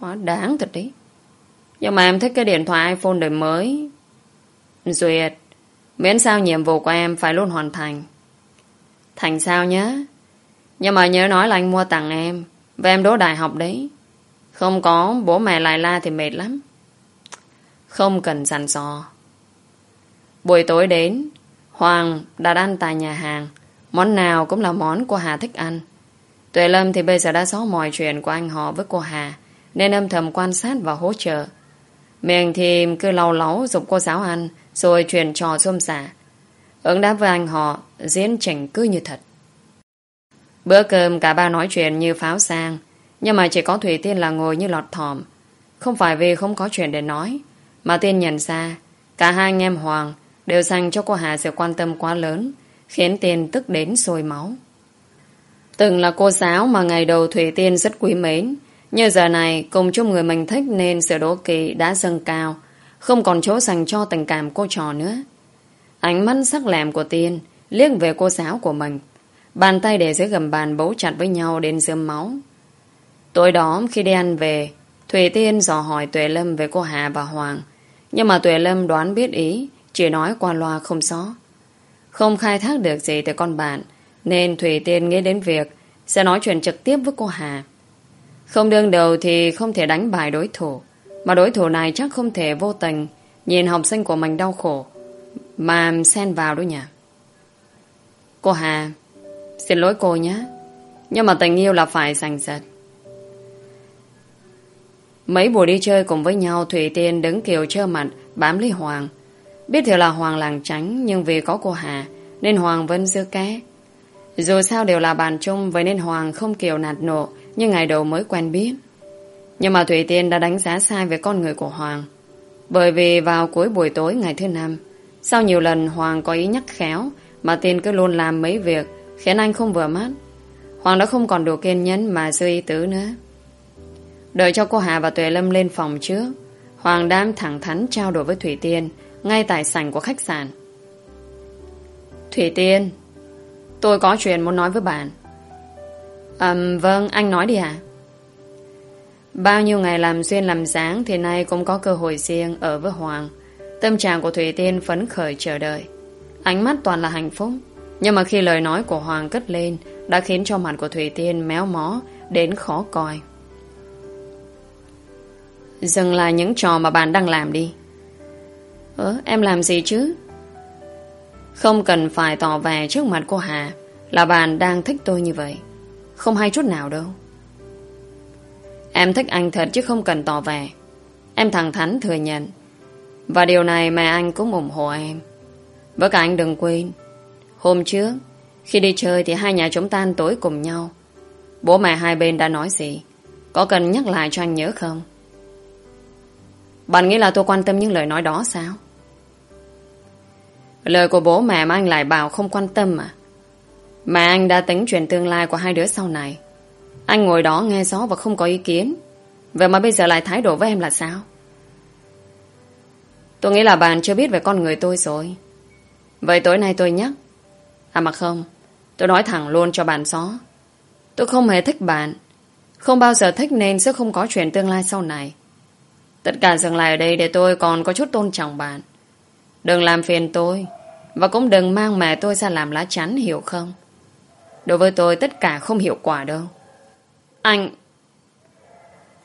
Quá đáng thật đấy. Nhưng mà em thích cái điện thoại iPhone đời mới. Duyệt, miễn sao nhiệm vụ của em phải luôn hoàn thành. Thành sao nhé. Nhưng mà nhớ nói là anh mua tặng em. Và em đỗ đại học đấy. Không có bố mẹ lại la thì mệt lắm. Không cần dặn sò Buổi tối đến, Hoàng đặt ăn tại nhà hàng. Món nào cũng là món của Hà thích ăn. Tuệ Lâm thì bây giờ đã xóa mọi chuyện của anh họ với cô Hà, nên âm thầm quan sát và hỗ trợ. Miệng thì cứ lau láu dục cô giáo ăn, rồi truyền trò xôm xả. Ứng đáp với anh họ, diễn chỉnh cứ như thật. Bữa cơm cả ba nói chuyện như pháo sang, nhưng mà chỉ có Thủy Tiên là ngồi như lọt thòm. Không phải vì không có chuyện để nói, mà Tiên nhận ra, cả hai anh em Hoàng đều dành cho cô Hà sự quan tâm quá lớn, khiến Tiên tức đến sôi máu. Từng là cô giáo mà ngày đầu Thủy Tiên rất quý mến, nhưng giờ này cùng chung người mình thích nên sự đố kỵ đã dâng cao, không còn chỗ dành cho tình cảm cô trò nữa. Ánh mắt sắc lẹm của Tiên liếc về cô giáo của mình, bàn tay để dưới gầm bàn bấu chặt với nhau đến dơm máu. Tối đó khi đi ăn về, Thủy Tiên dò hỏi Tuệ Lâm về cô Hà và Hoàng, nhưng mà Tuệ Lâm đoán biết ý, chỉ nói qua loa không xó. Không khai thác được gì từ con bạn, Nên Thủy Tiên nghĩ đến việc sẽ nói chuyện trực tiếp với cô Hà. Không đương đầu thì không thể đánh bài đối thủ. Mà đối thủ này chắc không thể vô tình nhìn học sinh của mình đau khổ mà xen vào đâu nhỉ. Cô Hà, xin lỗi cô nhé. Nhưng mà tình yêu là phải giành giật. Mấy buổi đi chơi cùng với nhau, Thủy Tiên đứng kiều trơ mặt, bám lấy Hoàng. Biết thì là Hoàng làng tránh, nhưng vì có cô Hà, nên Hoàng vẫn giữ ké. Dù sao đều là bàn chung, Vậy nên Hoàng không kiểu nạt nộ Như ngày đầu mới quen biết Nhưng mà Thủy Tiên đã đánh giá sai về con người của Hoàng Bởi vì vào cuối buổi tối ngày thứ năm, Sau nhiều lần Hoàng có ý nhắc khéo, Mà Tiên cứ luôn làm mấy việc Khiến anh không vừa mắt. Hoàng đã không còn đủ kiên nhẫn mà dư ý tứ nữa. Đợi cho cô Hà và Tuệ Lâm lên phòng trước Hoàng đang thẳng thắn trao đổi với Thủy Tiên Ngay tại sảnh của khách sạn. Thủy Tiên Tôi có chuyện muốn nói với bạn. À, Vâng anh nói đi ạ. Bao nhiêu ngày làm xuyên làm sáng Thì nay cũng có cơ hội riêng Ở với Hoàng. Tâm trạng của Thủy Tiên phấn khởi chờ đợi. Ánh mắt toàn là hạnh phúc. Nhưng mà khi lời nói của Hoàng cất lên, Đã khiến cho mặt của Thủy Tiên méo mó, Đến khó coi. Dừng lại những trò mà bạn đang làm đi. Ơ, em làm gì chứ? Không cần phải tỏ vẻ trước mặt cô Hà Là bạn đang thích tôi như vậy. Không hay chút nào đâu. Em thích anh thật chứ không cần tỏ vẻ. Em thẳng thắn thừa nhận. Và điều này mẹ anh cũng ủng hộ em. Với cả anh đừng quên Hôm trước, Khi đi chơi thì hai nhà chúng ta ăn tối cùng nhau Bố mẹ hai bên đã nói gì Có cần nhắc lại cho anh nhớ không Bạn nghĩ là tôi quan tâm những lời nói đó sao Lời của bố mẹ mà anh lại bảo không quan tâm à? Mẹ anh đã tính chuyện tương lai của hai đứa sau này. Anh ngồi đó nghe gió và không có ý kiến. Vậy mà bây giờ lại thái độ với em là sao? Tôi nghĩ là bạn chưa biết về con người tôi rồi. Vậy tối nay tôi nhắc. À mà không, tôi nói thẳng luôn cho bạn rõ, Tôi không hề thích bạn. Không bao giờ thích nên sẽ không có chuyện tương lai sau này. Tất cả dừng lại ở đây để tôi còn có chút tôn trọng bạn. Đừng làm phiền tôi. Và cũng đừng mang mẹ tôi ra làm lá chắn hiểu không Đối với tôi tất cả không hiệu quả đâu Anh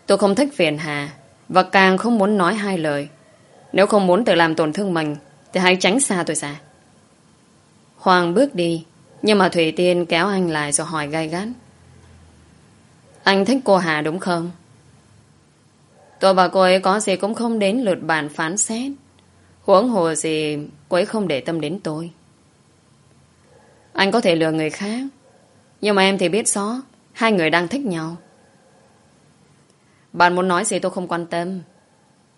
Tôi không thích phiền hà Và càng không muốn nói hai lời Nếu không muốn tự làm tổn thương mình Thì hãy tránh xa tôi ra Hoàng bước đi, Nhưng mà Thủy Tiên kéo anh lại rồi hỏi gai gắt Anh thích cô Hà đúng không? Tôi và cô ấy có gì cũng không đến lượt bàn phán xét Huống hồ gì cô ấy không để tâm đến tôi. Anh có thể lừa người khác. Nhưng mà em thì biết rõ, hai người đang thích nhau. Bạn muốn nói gì tôi không quan tâm.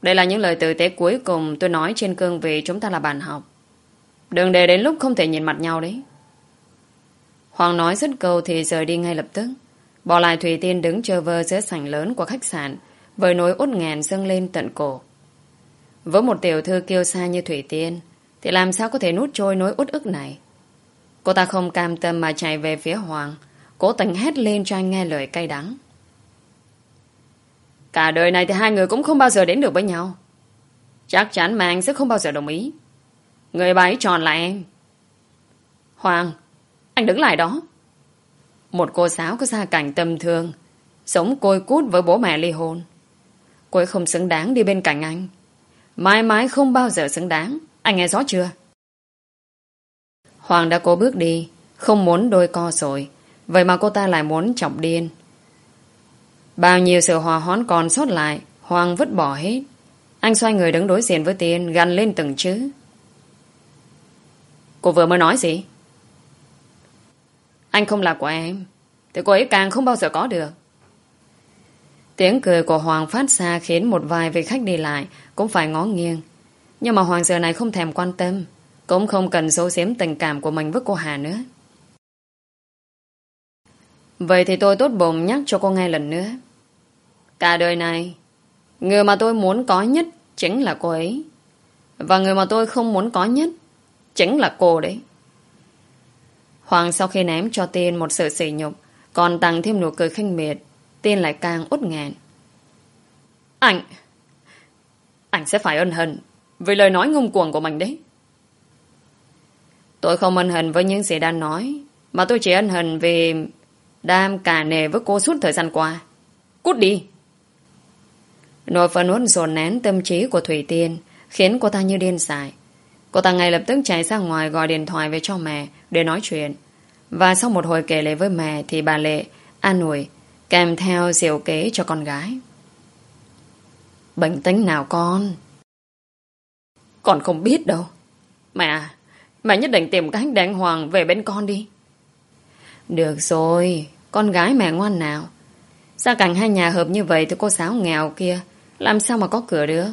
Đây là những lời tử tế cuối cùng tôi nói trên cương vị chúng ta là bạn học. Đừng để đến lúc không thể nhìn mặt nhau đấy. Hoàng nói dứt câu thì rời đi ngay lập tức. Bỏ lại Thủy Tiên đứng chờ vơ giữa sảnh lớn của khách sạn, với nỗi út ngàn dâng lên tận cổ. Với một tiểu thư kiêu sa như Thủy Tiên, Thì làm sao có thể nút trôi nỗi út ức này Cô ta không cam tâm mà chạy về phía Hoàng, Cố tình hét lên cho anh nghe lời cay đắng Cả đời này thì hai người cũng không bao giờ đến được với nhau Chắc chắn mà anh sẽ không bao giờ đồng ý Người bà ấy tròn là em. Hoàng Anh đứng lại đó. Một cô giáo có gia cảnh tầm thường, Sống côi cút với bố mẹ ly hôn. Cô ấy không xứng đáng đi bên cạnh anh. Mãi mãi không bao giờ xứng đáng. Anh nghe rõ chưa? Hoàng đã cố bước đi Không muốn đôi co rồi. Vậy mà cô ta lại muốn chọc điên. Bao nhiêu sự hòa hoãn còn sót lại Hoàng vứt bỏ hết. Anh xoay người đứng đối diện với Tiên gằn lên từng chữ. Cô vừa mới nói gì Anh không là của em Thì cô ấy càng không bao giờ có được Tiếng cười của Hoàng phát ra khiến một vài vị khách đi lại cũng phải ngó nghiêng. Nhưng mà Hoàng giờ này không thèm quan tâm, cũng không cần giấu giếm tình cảm của mình với cô Hà nữa. Vậy thì tôi tốt bụng nhắc cho cô nghe lần nữa. Cả đời này, người mà tôi muốn có nhất chính là cô ấy. Và người mà tôi không muốn có nhất chính là cô đấy. Hoàng sau khi ném cho Tiên một sự sỉ nhục, còn tăng thêm nụ cười khinh miệt, Tiên lại càng út ngàn. Anh... Anh sẽ phải ân hận vì lời nói ngông cuồng của mình đấy. Tôi không ân hận với những gì đang nói. Mà tôi chỉ ân hận vì Đam cả nề với cô suốt thời gian qua Cút đi Nỗi phấn uất dồn nén tâm trí của Thủy Tiên Khiến cô ta như điên dại Cô ta ngay lập tức chạy ra ngoài Gọi điện thoại về cho mẹ để nói chuyện. Và sau một hồi kể lệ với mẹ Thì bà Lệ, an ủi, Kèm theo diệu kế cho con gái. Bệnh tính nào con? Con không biết đâu. Mẹ Mẹ nhất định tìm cách đánh Hoàng về bên con đi. Được rồi, Con gái mẹ ngoan nào. Gia cảnh hai nhà hợp như vậy Thì cô giáo nghèo kia, Làm sao mà có cửa được?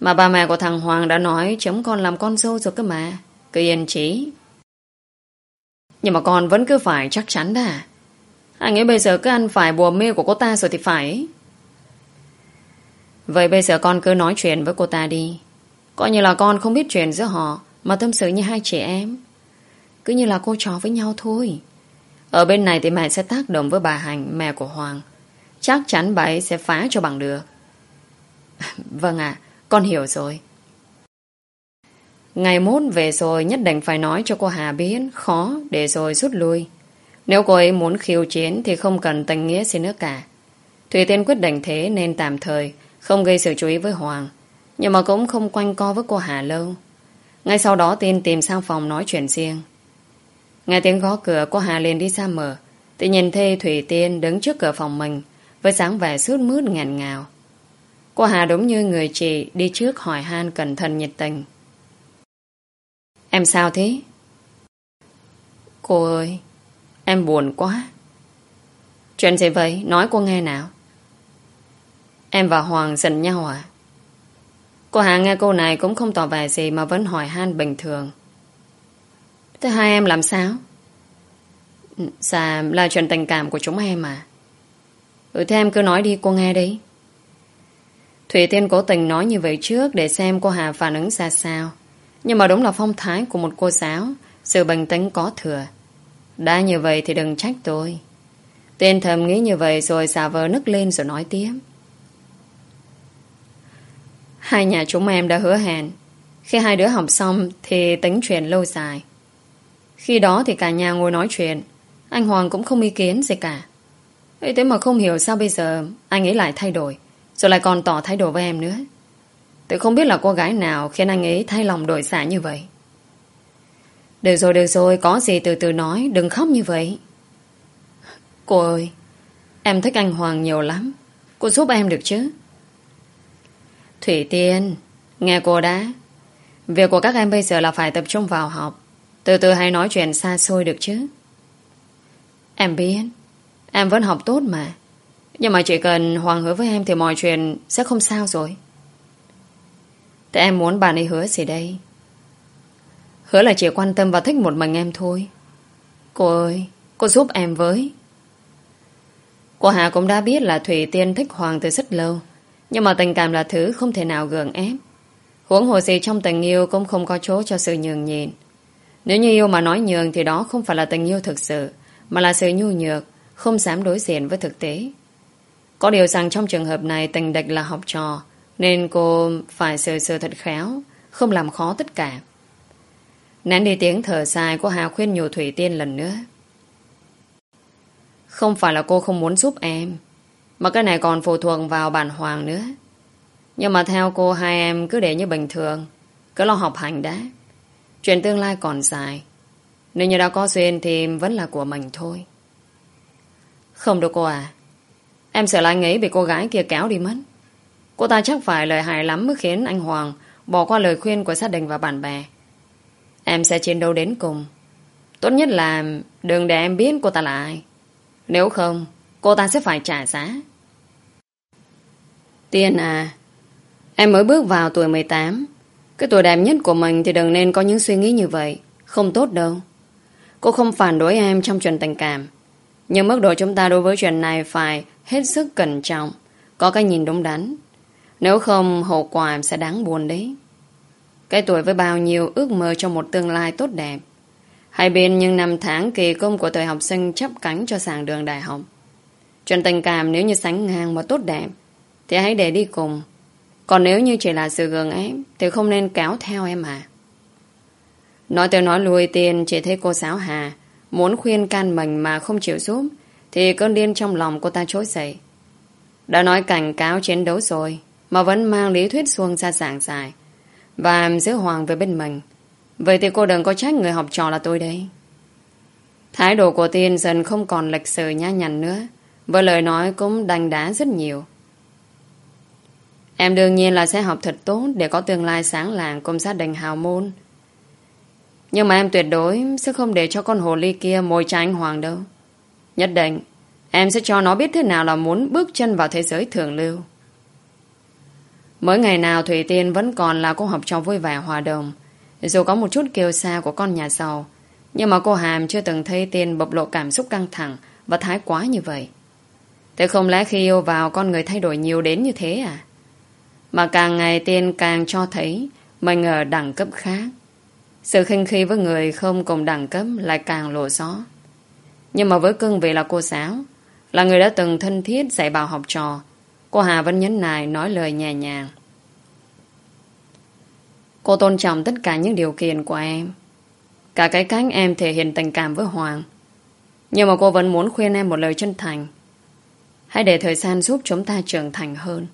Mà ba mẹ của thằng Hoàng đã nói Chấm con làm con dâu rồi cơ mà. Cứ yên trí Nhưng mà con vẫn cứ phải chắc chắn đã à. Anh ấy bây giờ cứ ăn phải bùa mê của cô ta rồi thì phải. Vậy bây giờ con cứ nói chuyện với cô ta đi. Coi như là con không biết chuyện giữa họ, Mà tâm sự như hai chị em. Cứ như là cô trò với nhau thôi. Ở bên này thì mẹ sẽ tác động với bà Hành Mẹ của Hoàng. Chắc chắn bà ấy sẽ phá cho bằng được. Vâng ạ. Con hiểu rồi. Ngày mốt về rồi nhất định phải nói cho cô Hà biết, Khó để rồi rút lui. Nếu cô ấy muốn khiêu chiến Thì không cần tình nghĩa gì nữa cả. Thủy Tiên quyết định thế nên tạm thời, Không gây sự chú ý với Hoàng, Nhưng mà cũng không quanh co với cô Hà lâu. Ngay sau đó Tiên tìm sang phòng nói chuyện riêng. Nghe tiếng gõ cửa, Cô Hà liền đi ra mở. Thì nhìn thấy Thủy Tiên đứng trước cửa phòng mình, Với dáng vẻ sướt mướt ngàn ngào. Cô Hà đúng như người chị Đi trước hỏi han cẩn thận nhiệt tình Em sao thế? Cô ơi, Em buồn quá Chuyện gì vậy? Nói cô nghe nào Em và Hoàng giận nhau à? Cô Hà nghe câu này cũng không tỏ vẻ gì mà vẫn hỏi han bình thường. Thế hai em làm sao? Ừ, dạ là chuyện tình cảm của chúng em à? Ừ thế em cứ nói đi, cô nghe đi. Thủy Tiên cố tình nói như vậy trước để xem cô Hà phản ứng ra sao. Nhưng mà đúng là phong thái của một cô giáo, sự bình tĩnh có thừa. Đã như vậy thì đừng trách tôi. Tên thầm nghĩ như vậy rồi xả vờ nức lên rồi nói tiếp. Hai nhà chúng em đã hứa hẹn Khi hai đứa học xong Thì tính chuyện lâu dài Khi đó thì cả nhà ngồi nói chuyện Anh Hoàng cũng không ý kiến gì cả ấy Thế mà không hiểu sao bây giờ Anh ấy lại thay đổi rồi lại còn tỏ thái độ với em nữa Tôi không biết là cô gái nào Khiến anh ấy thay lòng đổi xả như vậy Được rồi được rồi Có gì từ từ nói Đừng khóc như vậy Cô ơi Em thích anh Hoàng nhiều lắm Cô giúp em được chứ Thủy Tiên, nghe cô đã. Việc của các em bây giờ là phải tập trung vào học. Từ từ hãy nói chuyện xa xôi được chứ. Em biết, em vẫn học tốt mà. Nhưng mà chỉ cần Hoàng hứa với em thì mọi chuyện sẽ không sao rồi. Thế em muốn bạn ấy hứa gì đây? Hứa là chỉ quan tâm và thích một mình em thôi. Cô ơi, cô giúp em với. Cô Hà cũng đã biết là Thủy Tiên thích Hoàng từ rất lâu. Nhưng mà tình cảm là thứ không thể nào gượng ép. Huống hồ gì trong tình yêu cũng không có chỗ cho sự nhường nhịn. Nếu như yêu mà nói nhường thì đó không phải là tình yêu thực sự, mà là sự nhu nhược, không dám đối diện với thực tế. Có điều rằng trong trường hợp này tình địch là học trò, nên cô phải sờ sờ thật khéo, không làm khó tất cả. Nén đi tiếng thở dài của Hà khuyên nhủ Thủy Tiên lần nữa. Không phải là cô không muốn giúp em, mà cái này còn phụ thuộc vào bản hoàng nữa Nhưng mà theo cô hai em cứ để như bình thường Cứ lo học hành đã Chuyện tương lai còn dài Nếu như đã có duyên thì vẫn là của mình thôi Không đâu cô à Em sợ là anh ấy bị cô gái kia kéo đi mất Cô ta chắc phải lời hại lắm mới khiến anh Hoàng bỏ qua lời khuyên của gia đình và bạn bè. Em sẽ chiến đấu đến cùng. Tốt nhất là đừng để em biết cô ta là ai. Nếu không, cô ta sẽ phải trả giá. Tiên à, em mới bước vào tuổi 18. Cái tuổi đẹp nhất của mình thì đừng nên có những suy nghĩ như vậy. Không tốt đâu. Cô không phản đối em trong chuyện tình cảm. Nhưng mức độ chúng ta đối với chuyện này phải hết sức cẩn trọng, có cái nhìn đúng đắn. Nếu không, hậu quả em sẽ đáng buồn đấy. Cái tuổi với bao nhiêu ước mơ cho một tương lai tốt đẹp. Hai bên những năm tháng kỳ công của thời học sinh chấp cánh cho sàng đường đại học. Chuyện tình cảm nếu như sánh ngang và tốt đẹp thì hãy để đi cùng Còn nếu như chỉ là sự gượng ép Thì không nên kéo theo em à Nói tới nói lui tiền Chỉ thấy cô giáo Hà Muốn khuyên can mình mà không chịu giúp, Thì cơn điên trong lòng cô ta trỗi dậy. Đã nói cảnh cáo chiến đấu rồi, Mà vẫn mang lý thuyết xuông ra giảng dài Và giữ Hoàng về bên mình. Vậy thì cô đừng có trách người học trò là tôi đấy. Thái độ của Tiên dần không còn lịch sự nhã nhặn nữa, Và lời nói cũng đành đá rất nhiều. Em đương nhiên là sẽ học thật tốt Để có tương lai sáng lạng cùng gia đình hào môn. Nhưng mà em tuyệt đối Sẽ không để cho con hồ ly kia Mồi cho anh Hoàng đâu. Nhất định, Em sẽ cho nó biết thế nào là muốn bước chân vào thế giới thường lưu. Mỗi ngày nào Thủy Tiên vẫn còn là cô học trò vui vẻ hòa đồng, Dù có một chút kêu xa của con nhà giàu, Nhưng mà cô Hàm chưa từng thấy Tiên bộc lộ cảm xúc căng thẳng Và thái quá như vậy. Thế không lẽ khi yêu vào con người thay đổi nhiều đến như thế à? Mà càng ngày tiên càng cho thấy Mình ở đẳng cấp khác. Sự khinh khi với người không cùng đẳng cấp Lại càng lộ rõ Nhưng mà với cương vị là cô giáo, Là người đã từng thân thiết dạy bảo học trò, Cô Hà vẫn nhấn nài Nói lời nhẹ nhàng. Cô tôn trọng tất cả những điều kiện của em, Cả cái cách em thể hiện tình cảm với Hoàng. Nhưng mà cô vẫn muốn khuyên em một lời chân thành. Hãy để thời gian giúp chúng ta trưởng thành hơn,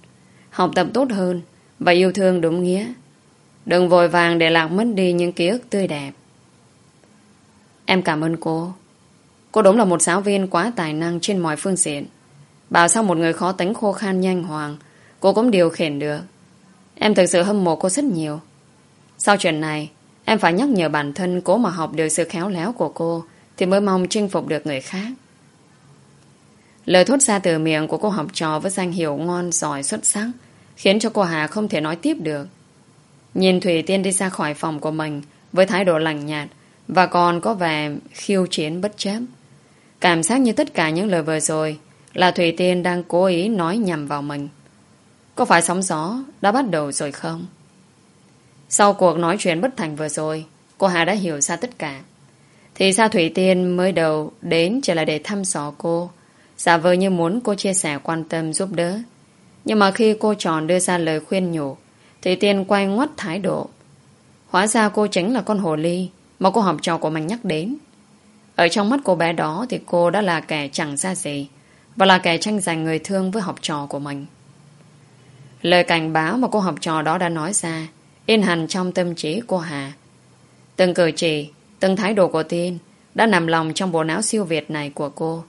học tập tốt hơn và yêu thương đúng nghĩa. Đừng vội vàng để lạc mất đi những ký ức tươi đẹp. Em cảm ơn cô. Cô đúng là một giáo viên quá tài năng trên mọi phương diện. Bảo sao một người khó tính khô khan nhanh hoàng, cô cũng điều khiển được. Em thực sự hâm mộ cô rất nhiều. Sau chuyện này, em phải nhắc nhở bản thân cố mà học được sự khéo léo của cô thì mới mong chinh phục được người khác. Lời thốt ra từ miệng của cô học trò với danh hiệu ngon, giỏi, xuất sắc khiến cho cô Hà không thể nói tiếp được. Nhìn Thủy Tiên đi ra khỏi phòng của mình với thái độ lành nhạt và còn có vẻ khiêu chiến bất chấp. Cảm giác như tất cả những lời vừa rồi là Thủy Tiên đang cố ý nói nhầm vào mình. Có phải sóng gió đã bắt đầu rồi không? Sau cuộc nói chuyện bất thành vừa rồi, cô Hà đã hiểu ra tất cả. Thì sao Thủy Tiên mới đầu đến chỉ là để thăm dò cô, giả vờ như muốn cô chia sẻ quan tâm giúp đỡ. Nhưng mà khi cô tròn đưa ra lời khuyên nhủ thì Tiên quay ngoắt thái độ. Hóa ra cô chính là con hồ ly Mà cô học trò của mình nhắc đến. Ở trong mắt cô bé đó Thì cô đã là kẻ chẳng ra gì Và là kẻ tranh giành người thương với học trò của mình. Lời cảnh báo mà cô học trò đó đã nói ra In hẳn trong tâm trí cô Hà. Từng cử chỉ Từng thái độ của Tiên Đã nằm lòng trong bộ não siêu việt này của cô.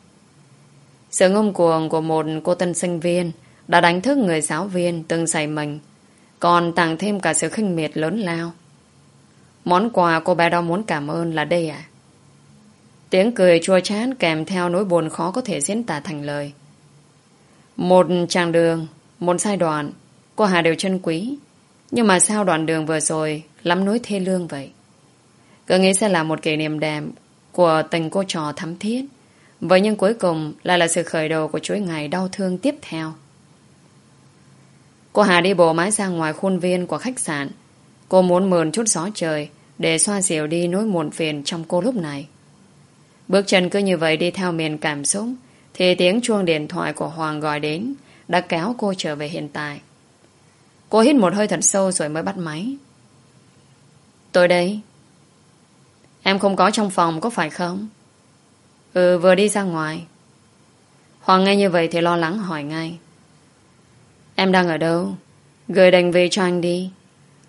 Sự ngông cuồng của một cô tân sinh viên đã đánh thức người giáo viên từng dạy mình, còn tặng thêm cả sự khinh miệt lớn lao. Món quà cô bé đó muốn cảm ơn là đây à? Tiếng cười chua chát kèm theo nỗi buồn khó có thể diễn tả thành lời. Một chàng đường, một giai đoạn, cô Hà đều chân quý. Nhưng mà sao đoạn đường vừa rồi lắm nỗi thê lương vậy? Cứ nghĩ sẽ là một kỷ niệm đẹp của tình cô trò thắm thiết. Vậy nhưng cuối cùng lại là sự khởi đầu của chuỗi ngày đau thương tiếp theo. Cô Hà đi bộ mãi ra ngoài khuôn viên của khách sạn. Cô muốn mượn chút gió trời để xoa dịu đi nỗi muộn phiền trong cô lúc này. Bước chân cứ như vậy đi theo miền cảm xúc, thì tiếng chuông điện thoại của Hoàng gọi đến đã kéo cô trở về hiện tại. Cô hít một hơi thật sâu rồi mới bắt máy. Tôi đây. Em không có trong phòng có phải không? Ừ vừa đi ra ngoài. Hoàng nghe như vậy thì lo lắng hỏi ngay. Em đang ở đâu? Gửi đành về cho anh đi.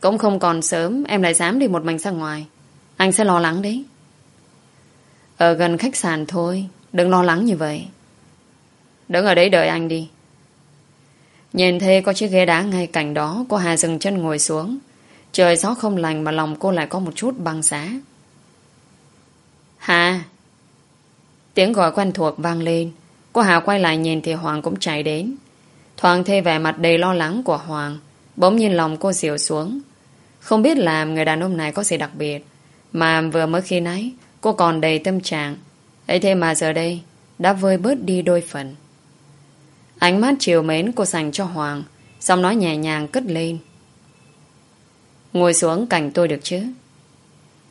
Cũng không còn sớm, em lại dám đi một mình ra ngoài. Anh sẽ lo lắng đấy. Ở gần khách sạn thôi, đừng lo lắng như vậy. Đứng ở đấy đợi anh đi. Nhìn thấy có chiếc ghế đá ngay cạnh đó, cô Hà dừng chân ngồi xuống. Trời gió không lành mà lòng cô lại có một chút băng giá. Hà! Tiếng gọi quen thuộc vang lên. Cô Hà quay lại nhìn thì Hoàng cũng chạy đến. Thoáng thê vẻ mặt đầy lo lắng của Hoàng, Bỗng nhiên lòng cô dịu xuống. Không biết làm người đàn ông này có gì đặc biệt, Mà vừa mới khi nãy, Cô còn đầy tâm trạng. Ấy thế mà giờ đây, Đã vơi bớt đi đôi phần. Ánh mắt chiều mến cô dành cho Hoàng Xong nói nhẹ nhàng cất lên. Ngồi xuống cạnh tôi được chứ?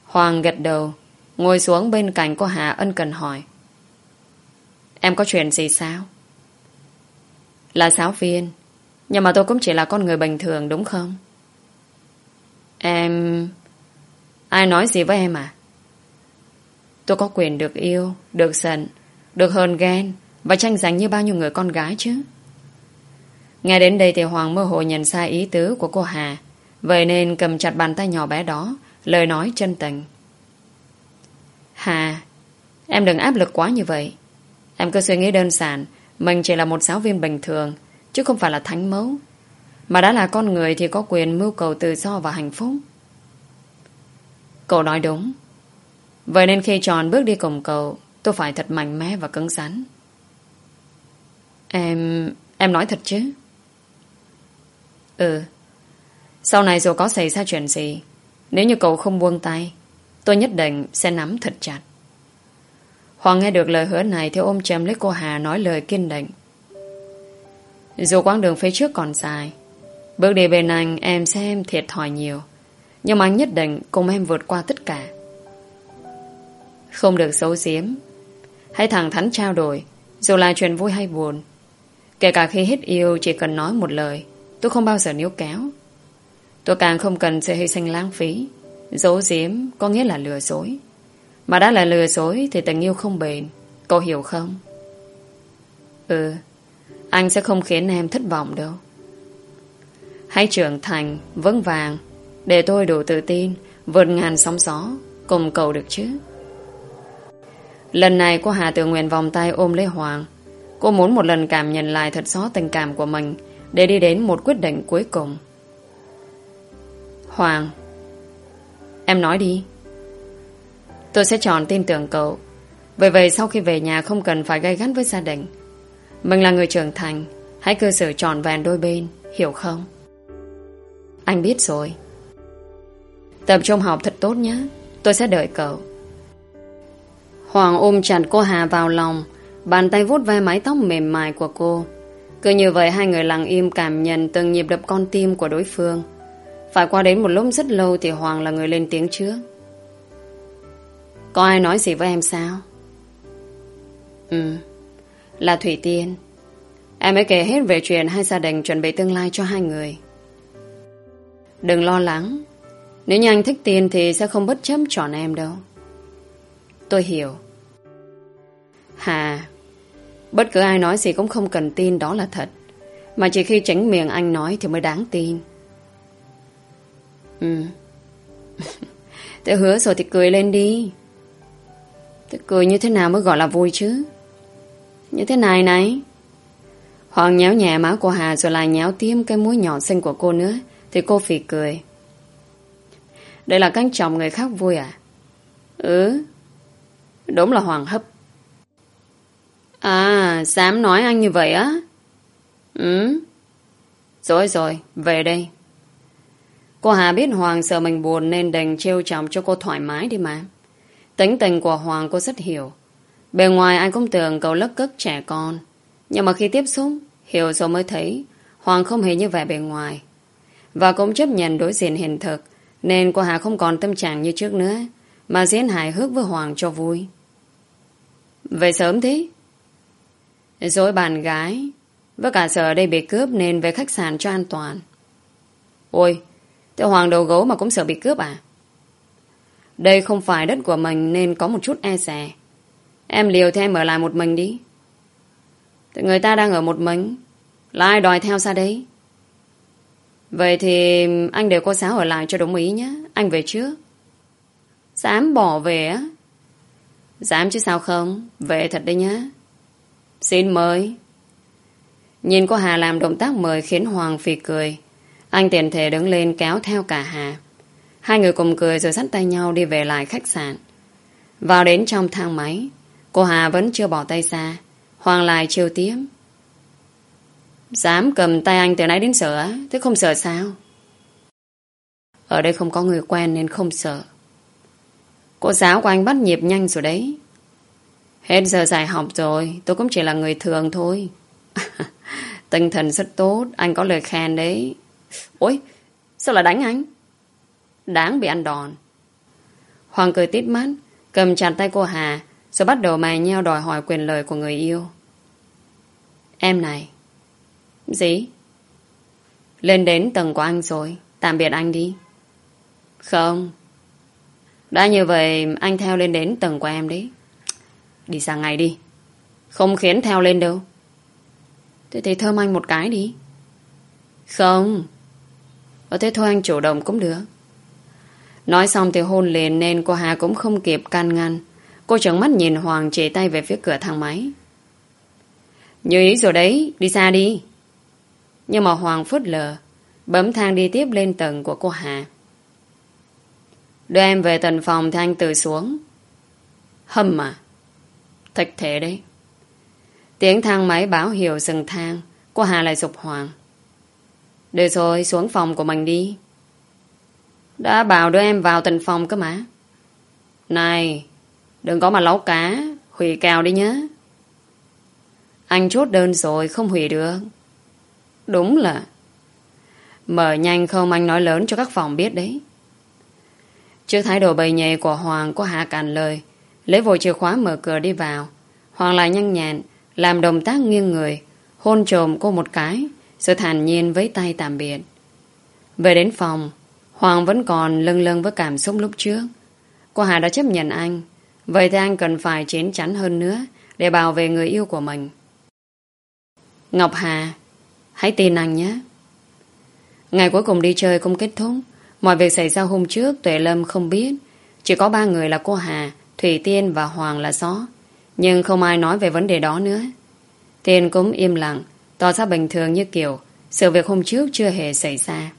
Hoàng gật đầu, Ngồi xuống bên cạnh cô Hà ân cần hỏi. Em có chuyện gì sao? Là giáo viên Nhưng mà tôi cũng chỉ là con người bình thường đúng không Em Ai nói gì với em à Tôi có quyền được yêu, được giận, được hờn ghen và tranh giành như bao nhiêu người con gái chứ. Nghe đến đây thì Hoàng mơ hồ nhận ra ý tứ của cô Hà. Vậy nên cầm chặt bàn tay nhỏ bé đó, lời nói chân tình. Hà, em đừng áp lực quá như vậy. Em cứ suy nghĩ đơn giản, mình chỉ là một giáo viên bình thường, chứ không phải là thánh mẫu. Mà đã là con người thì có quyền mưu cầu tự do và hạnh phúc. Cậu nói đúng. Vậy nên khi tròn bước đi cùng cậu, tôi phải thật mạnh mẽ và cứng rắn. Em... em nói thật chứ? Ừ. Sau này dù có xảy ra chuyện gì, nếu như cậu không buông tay, tôi nhất định sẽ nắm thật chặt. Hoàng nghe được lời hứa này thì ôm chầm lấy cô Hà nói lời kiên định. Dù quãng đường phía trước còn dài, bước đi bên anh em sẽ em thiệt thòi nhiều. Nhưng mà anh nhất định cùng em vượt qua tất cả. Không được xấu giếm. Hãy thẳng thắn trao đổi, dù là chuyện vui hay buồn. Kể cả khi hết yêu chỉ cần nói một lời, tôi không bao giờ níu kéo. Tôi càng không cần sự hy sinh lãng phí. Giấu giếm có nghĩa là lừa dối. Mà đã là lừa dối thì tình yêu không bền. cô hiểu không? Ừ, anh sẽ không khiến em thất vọng đâu. Hãy trưởng thành, vững vàng, để tôi đủ tự tin, vượt ngàn sóng gió, cùng cầu được chứ. Lần này cô Hà tự nguyện vòng tay ôm lấy Hoàng. Cô muốn một lần cảm nhận lại thật rõ tình cảm của mình để đi đến một quyết định cuối cùng. Hoàng Em nói đi Tôi sẽ chọn tin tưởng cậu. Vậy vậy sau khi về nhà không cần phải gây gắt với gia đình. Mình là người trưởng thành, Hãy cư xử tròn vẹn đôi bên, Hiểu không? Anh biết rồi. Tập trung học thật tốt nhé. Tôi sẽ đợi cậu. Hoàng ôm chặt cô Hà vào lòng, Bàn tay vuốt ve mái tóc mềm mại của cô. Cứ như vậy hai người lặng im cảm nhận từng nhịp đập con tim của đối phương. Phải qua đến một lúc rất lâu Thì Hoàng là người lên tiếng trước. Có ai nói gì với em sao? Ừ Là Thủy Tiên. Em ấy kể hết về chuyện hai gia đình Chuẩn bị tương lai cho hai người. Đừng lo lắng. Nếu như anh thích Tiên Thì sẽ không bất chấp chọn em đâu. Tôi hiểu. Hà, Bất cứ ai nói gì cũng không cần tin đó là thật. Mà chỉ khi tránh miệng anh nói Thì mới đáng tin. Ừ. tôi hứa rồi thì cười lên đi. Thế cười như thế nào mới gọi là vui chứ? Như thế này này. Hoàng nhéo nhẹ má của Hà rồi lại nhéo tiêm cái mũi nhỏ xinh của cô nữa. Thì cô phì cười. Đây là cánh chồng người khác vui à? Ừ. Đúng là Hoàng hấp. À, dám nói anh như vậy á? Ừ. Rồi rồi, về đây. Cô Hà biết Hoàng sợ mình buồn nên đành trêu chồng cho cô thoải mái đi mà. Tính tình của Hoàng cô rất hiểu. Bề ngoài anh cũng tưởng cậu lất cất trẻ con. Nhưng mà khi tiếp xúc, hiểu rồi mới thấy Hoàng không hề như vẻ bề ngoài. Và cũng chấp nhận đối diện hiện thực nên cô Hà không còn tâm trạng như trước nữa mà diễn hài hước với Hoàng cho vui. Về sớm thế? Dối bạn gái với cả sợ đây bị cướp nên về khách sạn cho an toàn. Ôi, Thế Hoàng đầu gấu mà cũng sợ bị cướp à? Đây không phải đất của mình nên có một chút e dè Em liều thêm ở lại một mình đi. Thì người ta đang ở một mình. Là ai đòi theo xa đấy? Vậy thì anh để cô giáo ở lại cho đúng ý nhé. Anh về trước. Dám bỏ về á? Dám chứ sao không? Về thật đấy nhá. Xin mời. Nhìn cô Hà làm động tác mời khiến Hoàng phì cười. Anh tiền thể đứng lên kéo theo cả Hà. Hai người cùng cười rồi dắt tay nhau đi về lại khách sạn. Vào đến trong thang máy, cô Hà vẫn chưa bỏ tay ra. Hoàng lại chiêu tiếp. Dám cầm tay anh từ nãy đến sợ Thế không sợ sao? Ở đây không có người quen nên không sợ. Cô giáo của anh bắt nhịp nhanh rồi đấy. Hết giờ giải học rồi, tôi cũng chỉ là người thường thôi. Tinh thần rất tốt, anh có lời khen đấy. Ôi, sao lại đánh anh? Đáng bị ăn đòn. Hoàng cười tít mắt, cầm chặt tay cô Hà, rồi bắt đầu mày nheo đòi hỏi quyền lời của người yêu. Em này. Gì? Lên đến tầng của anh rồi, tạm biệt anh đi. Không. Đã như vậy anh theo lên đến tầng của em đấy. Đi sang ngày đi. Không khiến theo lên đâu. Thế thì thơm anh một cái đi. Không. Ở thế thôi anh chủ động cũng được. Nói xong thì hôn liền nên cô Hà cũng không kịp can ngăn. Cô trợn mắt nhìn Hoàng chỉ tay về phía cửa thang máy. Như ý rồi đấy, đi xa đi. Nhưng mà Hoàng phớt lờ, bấm thang đi tiếp lên tầng của cô Hà. Đưa em về tầng phòng thì anh từ xuống. Hâm à? Thật thế đấy. Tiếng thang máy báo hiệu dừng thang, cô Hà lại dục Hoàng. Được rồi, xuống phòng của mình đi. Đã bảo đưa em vào tình phòng cơ mà. Này, đừng có mà lấu cá, hủy cào đi nhé. Anh chốt đơn rồi, không hủy được. Đúng là Mở nhanh không anh nói lớn cho các phòng biết đấy Trước thái độ bầy nhầy của Hoàng có hạ cạn lời Lấy vội chìa khóa mở cửa đi vào Hoàng lại nhanh nhẹn Làm động tác nghiêng người Hôn trồm cô một cái Sự thản nhiên với tay tạm biệt Về đến phòng Hoàng vẫn còn lâng lâng với cảm xúc lúc trước. Cô Hà đã chấp nhận anh. Vậy thì anh cần phải chiến chắn hơn nữa Để bảo vệ người yêu của mình. Ngọc Hà, Hãy tin anh nhé. Ngày cuối cùng đi chơi cũng kết thúc. Mọi việc xảy ra hôm trước, Tuệ Lâm không biết. Chỉ có ba người là cô Hà, Thủy Tiên và Hoàng là gió Nhưng không ai nói về vấn đề đó nữa. Tiên cũng im lặng, Tỏ ra bình thường như kiểu, Sự việc hôm trước chưa hề xảy ra.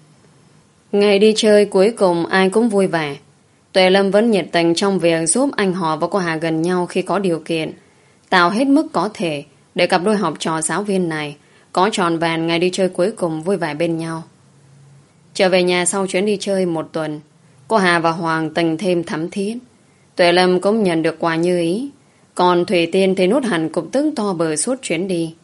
Ngày đi chơi cuối cùng ai cũng vui vẻ Tuệ Lâm vẫn nhiệt tình trong việc giúp anh họ và cô Hà gần nhau khi có điều kiện Tạo hết mức có thể để cặp đôi học trò giáo viên này có tròn vàn ngày đi chơi cuối cùng vui vẻ bên nhau. Trở về nhà sau chuyến đi chơi một tuần, cô Hà và Hoàng tình thêm thắm thiết. Tuệ Lâm cũng nhận được quà như ý, còn Thủy Tiên thì nút hẳn cục tức to bờ suốt chuyến đi.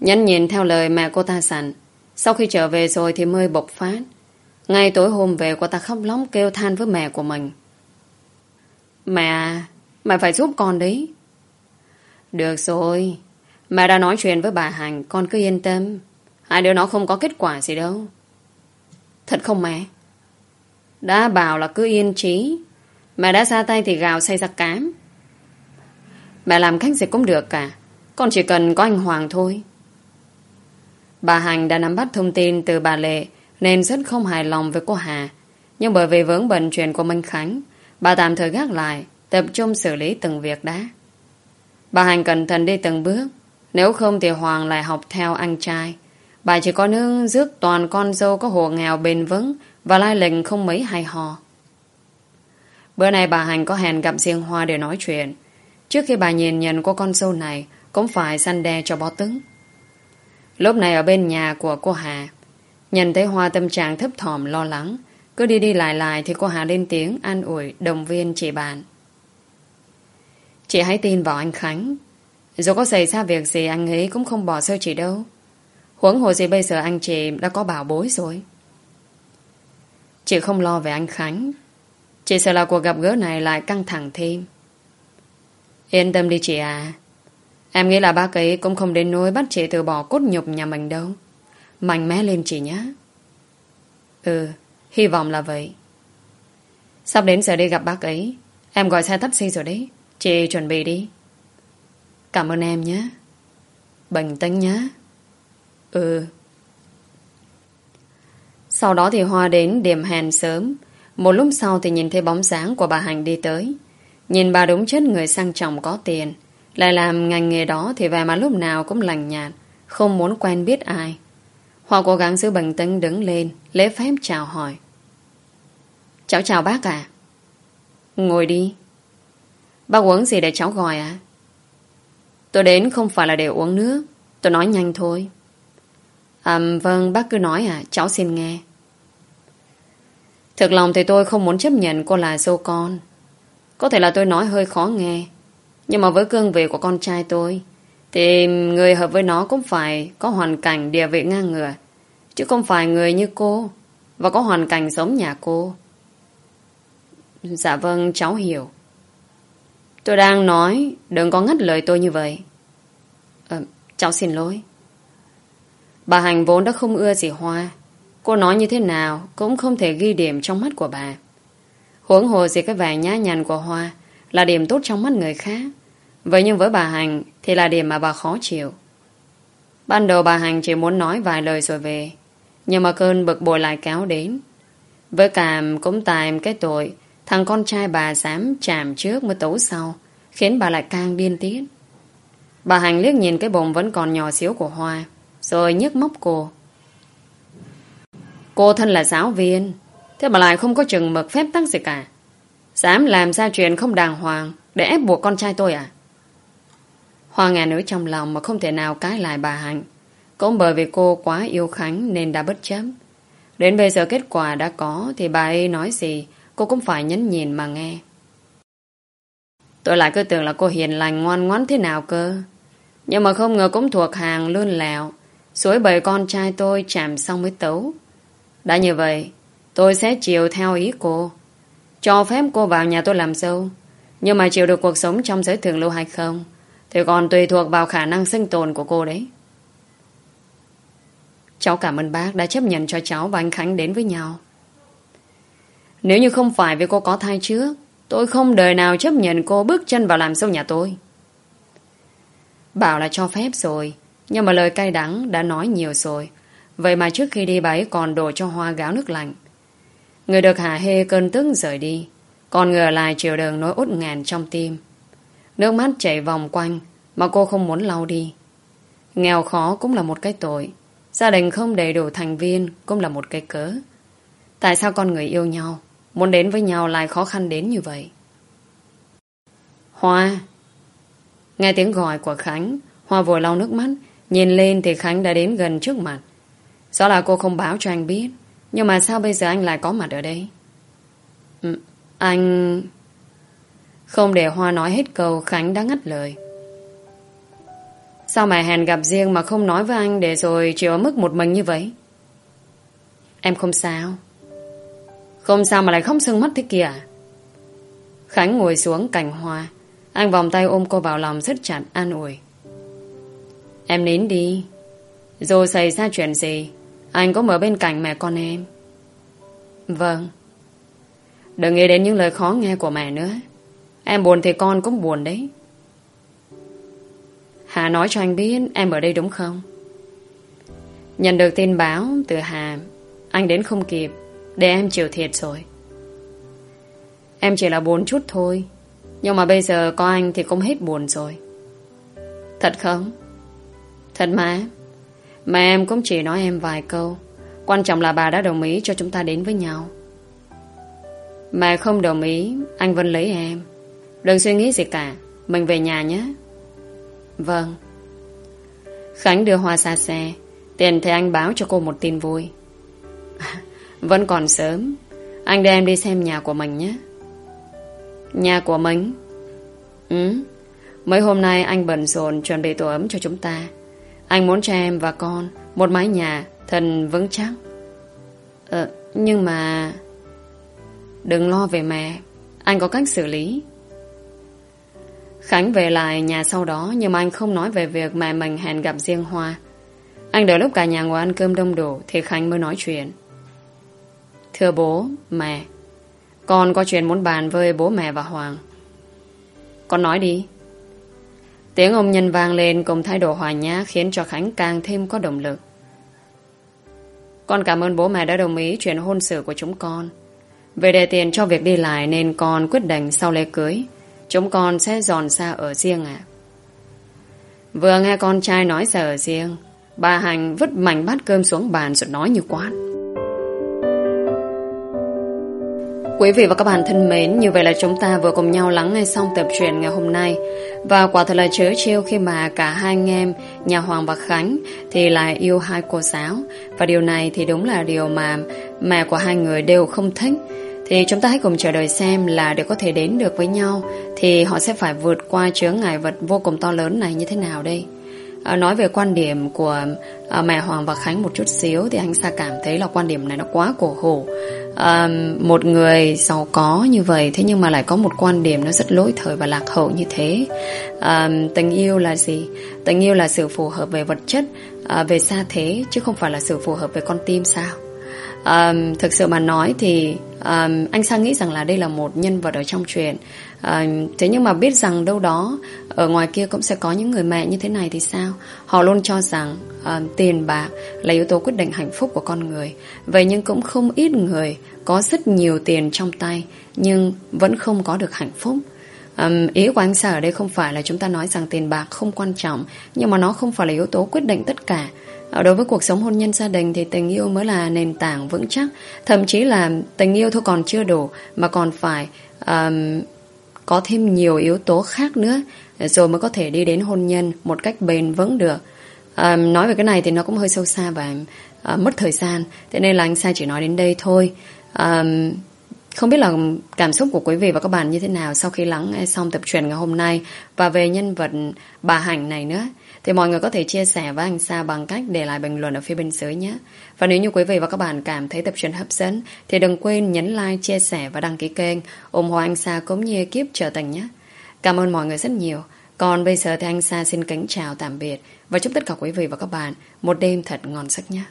Nhắn nhìn theo lời mẹ cô ta sẵn, sau khi trở về rồi thì mới bộc phát. Ngay tối hôm về cô ta khóc lóc kêu than với mẹ của mình. Mẹ, mẹ phải giúp con đấy. Được rồi, Mẹ đã nói chuyện với bà Hành Con cứ yên tâm. Hai đứa nó không có kết quả gì đâu. Thật không mẹ? Đã bảo là cứ yên trí Mẹ đã ra tay thì gào say ra cám. Mẹ làm cách gì cũng được cả Con chỉ cần có anh Hoàng thôi. Bà Hành đã nắm bắt thông tin từ bà Lệ nên rất không hài lòng với cô Hà Nhưng bởi vì vướng bận chuyện của Minh Khánh, Bà tạm thời gác lại, Tập trung xử lý từng việc đã Bà Hành cẩn thận đi từng bước, nếu không thì Hoàng lại học theo anh trai. Bà chỉ có nương rước toàn con dâu có hộ nghèo bền vững và lai lệnh không mấy hay ho. Bữa nay bà Hành có hẹn gặp riêng Hoa để nói chuyện. Trước khi bà nhìn nhận của con dâu này, cũng phải săn đe cho bó tứng. Lúc này ở bên nhà của cô Hà nhìn thấy Hoa tâm trạng thấp thỏm, lo lắng cứ đi đi lại lại thì cô Hà lên tiếng, an ủi đồng viên chị bạn. Chị hãy tin vào anh Khánh dù có xảy ra việc gì, anh ấy cũng không bỏ rơi chị đâu. Huống hồ gì bây giờ anh chị đã có bảo bối rồi. Chị không lo về anh Khánh. Chị sợ là cuộc gặp gỡ này lại căng thẳng thêm. Yên tâm đi chị à. Em nghĩ là bác ấy cũng không đến nỗi bắt chị từ bỏ cốt nhục nhà mình đâu. Mạnh mẽ lên chị nhé. Ừ, hy vọng là vậy. Sắp đến giờ đi gặp bác ấy. Em gọi xe taxi rồi đấy. Chị chuẩn bị đi. Cảm ơn em nhé. Bình tĩnh nhé. Ừ. Sau đó thì Hoa đến điểm hẹn sớm. Một lúc sau thì nhìn thấy bóng dáng của bà Hành đi tới. Nhìn bà đúng chất người sang trọng có tiền. Lại làm ngành nghề đó thì về mà lúc nào cũng lành nhạt. Không muốn quen biết ai. Hoa cố gắng giữ bình tĩnh đứng lên. Lễ phép chào hỏi. Cháu chào bác à? Ngồi đi. Bác uống gì để cháu gọi à? Tôi đến không phải là để uống nước Tôi nói nhanh thôi À vâng bác cứ nói à Cháu xin nghe Thực lòng thì tôi không muốn chấp nhận cô là dâu con Có thể là tôi nói hơi khó nghe, Nhưng mà với cương vị của con trai tôi thì người hợp với nó cũng phải Có hoàn cảnh địa vị ngang ngửa Chứ không phải người như cô Và có hoàn cảnh giống nhà cô. Dạ vâng cháu hiểu. Tôi đang nói Đừng có ngắt lời tôi như vậy. À, Cháu xin lỗi. Bà Hành vốn đã không ưa gì Hoa. Cô nói như thế nào Cũng không thể ghi điểm trong mắt của bà. Huống hồ gì cái vẻ nhã nhặn của Hoa là điểm tốt trong mắt người khác. Vậy nhưng với bà Hành thì là điểm mà bà khó chịu. Ban đầu bà Hành chỉ muốn nói vài lời rồi về. Nhưng mà cơn bực bội lại kéo đến. Với cảm cũng tại cái tội, thằng con trai bà dám chạm trước mới tấu sau, khiến bà lại càng điên tiết. Bà Hành liếc nhìn cái bụng vẫn còn nhỏ xíu của Hoa, rồi nhấc móc cô. Cô thân là giáo viên, Thế bà lại không có chừng mực phép tắc gì cả Dám làm ra chuyện không đàng hoàng Để ép buộc con trai tôi à Hoa ngàn nữ trong lòng Mà không thể nào cãi lại bà Hạnh. Cũng bởi vì cô quá yêu Khánh Nên đã bất chấp. Đến bây giờ kết quả đã có Thì bà ấy nói gì, Cô cũng phải nhấn nhìn mà nghe. Tôi lại cứ tưởng là cô hiền lành, ngoan ngoãn thế nào cơ. Nhưng mà không ngờ cũng thuộc hàng lươn lẹo. Suối bầy con trai tôi chạm xong mới tấu. Đã như vậy, Tôi sẽ chiều theo ý cô. Cho phép cô vào nhà tôi làm dâu. Nhưng mà chịu được cuộc sống trong giới thường lưu hay không thì còn tùy thuộc vào khả năng sinh tồn của cô đấy. Cháu cảm ơn bác đã chấp nhận cho cháu và anh Khánh đến với nhau. Nếu như không phải vì cô có thai trước, Tôi không đời nào chấp nhận cô bước chân vào làm sâu nhà tôi. Bảo là cho phép rồi, Nhưng mà lời cay đắng đã nói nhiều rồi. Vậy mà trước khi đi bấy còn đổ cho hoa gáo nước lạnh. Người được hả hê cơn tức rời đi, Còn ngờ lại chiều đường nỗi út ngàn trong tim. Nước mắt chảy vòng quanh Mà cô không muốn lau đi. Nghèo khó cũng là một cái tội. Gia đình không đầy đủ thành viên Cũng là một cái cớ. Tại sao con người yêu nhau Muốn đến với nhau lại khó khăn đến như vậy? Hoa. Nghe tiếng gọi của Khánh Hoa vội lau nước mắt Nhìn lên thì Khánh đã đến gần trước mặt. Rõ là cô không báo cho anh biết nhưng mà sao bây giờ anh lại có mặt ở đây? Ừ, anh... Không để Hoa nói hết câu, Khánh đã ngắt lời. Sao mày hẹn gặp riêng mà không nói với anh để rồi chịu ở mức một mình như vậy? Em không sao. Không sao mà lại không sưng mắt thế kìa à? Khánh ngồi xuống cạnh Hoa. Anh vòng tay ôm cô vào lòng rất chặt, an ủi. Em nín đi. Rồi xảy ra chuyện gì, anh có mở bên cạnh mẹ con em Vâng Đừng nghĩ đến những lời khó nghe của mẹ nữa Em buồn thì con cũng buồn đấy. Hà nói cho anh biết em ở đây đúng không? Nhận được tin báo từ Hà, Anh đến không kịp, Để em chịu thiệt rồi. Em chỉ là buồn chút thôi, Nhưng mà bây giờ có anh thì cũng hết buồn rồi. Thật không? Thật mà. Mà em cũng chỉ nói em vài câu, Quan trọng là bà đã đồng ý cho chúng ta đến với nhau. Mà không đồng ý, Anh vẫn lấy em. Đừng suy nghĩ gì cả, Mình về nhà nhé. Vâng. Khánh đưa Hoa xa xe, Tiền thì anh báo cho cô một tin vui. Vẫn còn sớm, Anh đưa em đi xem nhà của mình nhé. Nhà của mình? Ừ. Mấy hôm nay anh bận rộn chuẩn bị tổ ấm cho chúng ta. Anh muốn cho em và con Một mái nhà thần vững chắc. Ờ Nhưng mà Đừng lo về mẹ, Anh có cách xử lý. Khánh về lại nhà sau đó Nhưng mà anh không nói về việc mẹ mình hẹn gặp riêng Hoa. Anh đợi lúc cả nhà ngồi ăn cơm đông đủ Thì Khánh mới nói chuyện. Thưa bố, mẹ Con có chuyện muốn bàn với bố mẹ và Hoàng. Con nói đi. Tiếng ông nhân vang lên cùng thái độ hòa nhã khiến cho Khánh càng thêm có động lực. Con cảm ơn bố mẹ đã đồng ý chuyện hôn sự của chúng con. Về đề tiền cho việc đi lại nên con quyết định sau lễ cưới, chúng con sẽ dọn xa ở riêng ạ. Vừa nghe con trai nói xa ở riêng, bà Hành vứt mảnh bát cơm xuống bàn rồi nói như quát. Quý vị và các bạn thân mến, như vậy là chúng ta vừa cùng nhau lắng nghe xong tập truyện ngày hôm nay. Và quả thật là chớ chiêu khi mà cả hai anh em, nhà Hoàng và Khánh, thì lại yêu hai cô giáo. Và điều này thì đúng là điều mà mẹ của hai người đều không thích. Thì chúng ta hãy cùng chờ đợi xem là để có thể đến được với nhau thì họ sẽ phải vượt qua chướng ngại vật vô cùng to lớn này như thế nào đây. À, nói về quan điểm của à, mẹ Hoàng và Khánh một chút xíu thì anh Sa cảm thấy là quan điểm này nó quá cổ hủ. À, một người giàu có như vậy thế nhưng mà lại có một quan điểm nó rất lỗi thời và lạc hậu như thế. À, tình yêu là gì? Tình yêu là sự phù hợp về vật chất à, về xa thế chứ không phải là sự phù hợp về con tim sao? Um, Thực sự mà nói thì um, Anh sang nghĩ rằng là đây là một nhân vật ở trong truyện. Um, Thế nhưng mà biết rằng đâu đó Ở ngoài kia cũng sẽ có những người mẹ như thế này thì sao? Họ luôn cho rằng um, Tiền bạc là yếu tố quyết định hạnh phúc của con người. Vậy nhưng cũng không ít người Có rất nhiều tiền trong tay Nhưng vẫn không có được hạnh phúc. Um, ý của anh Sa ở đây không phải là chúng ta nói rằng tiền bạc không quan trọng Nhưng mà nó không phải là yếu tố quyết định tất cả. Ờ, đối với cuộc sống hôn nhân gia đình Thì tình yêu mới là nền tảng vững chắc. Thậm chí là tình yêu thôi còn chưa đủ Mà còn phải um, Có thêm nhiều yếu tố khác nữa Rồi mới có thể đi đến hôn nhân Một cách bền vững được. Um, Nói về cái này thì nó cũng hơi sâu xa Và uh, mất thời gian. Thế nên là anh Sa chỉ nói đến đây thôi. Um, không biết là cảm xúc của quý vị và các bạn như thế nào sau khi lắng nghe xong tập truyền ngày hôm nay. Và về nhân vật bà Hạnh này nữa. Thì mọi người có thể chia sẻ với anh Sa bằng cách để lại bình luận ở phía bên dưới nhé. Và nếu như quý vị và các bạn cảm thấy tập truyện hấp dẫn thì đừng quên nhấn like, chia sẻ và đăng ký kênh ủng hộ anh Sa cũng như ekip trở thành nhé. Cảm ơn mọi người rất nhiều. Còn bây giờ thì anh Sa xin kính chào tạm biệt và chúc tất cả quý vị và các bạn một đêm thật ngon giấc nhé.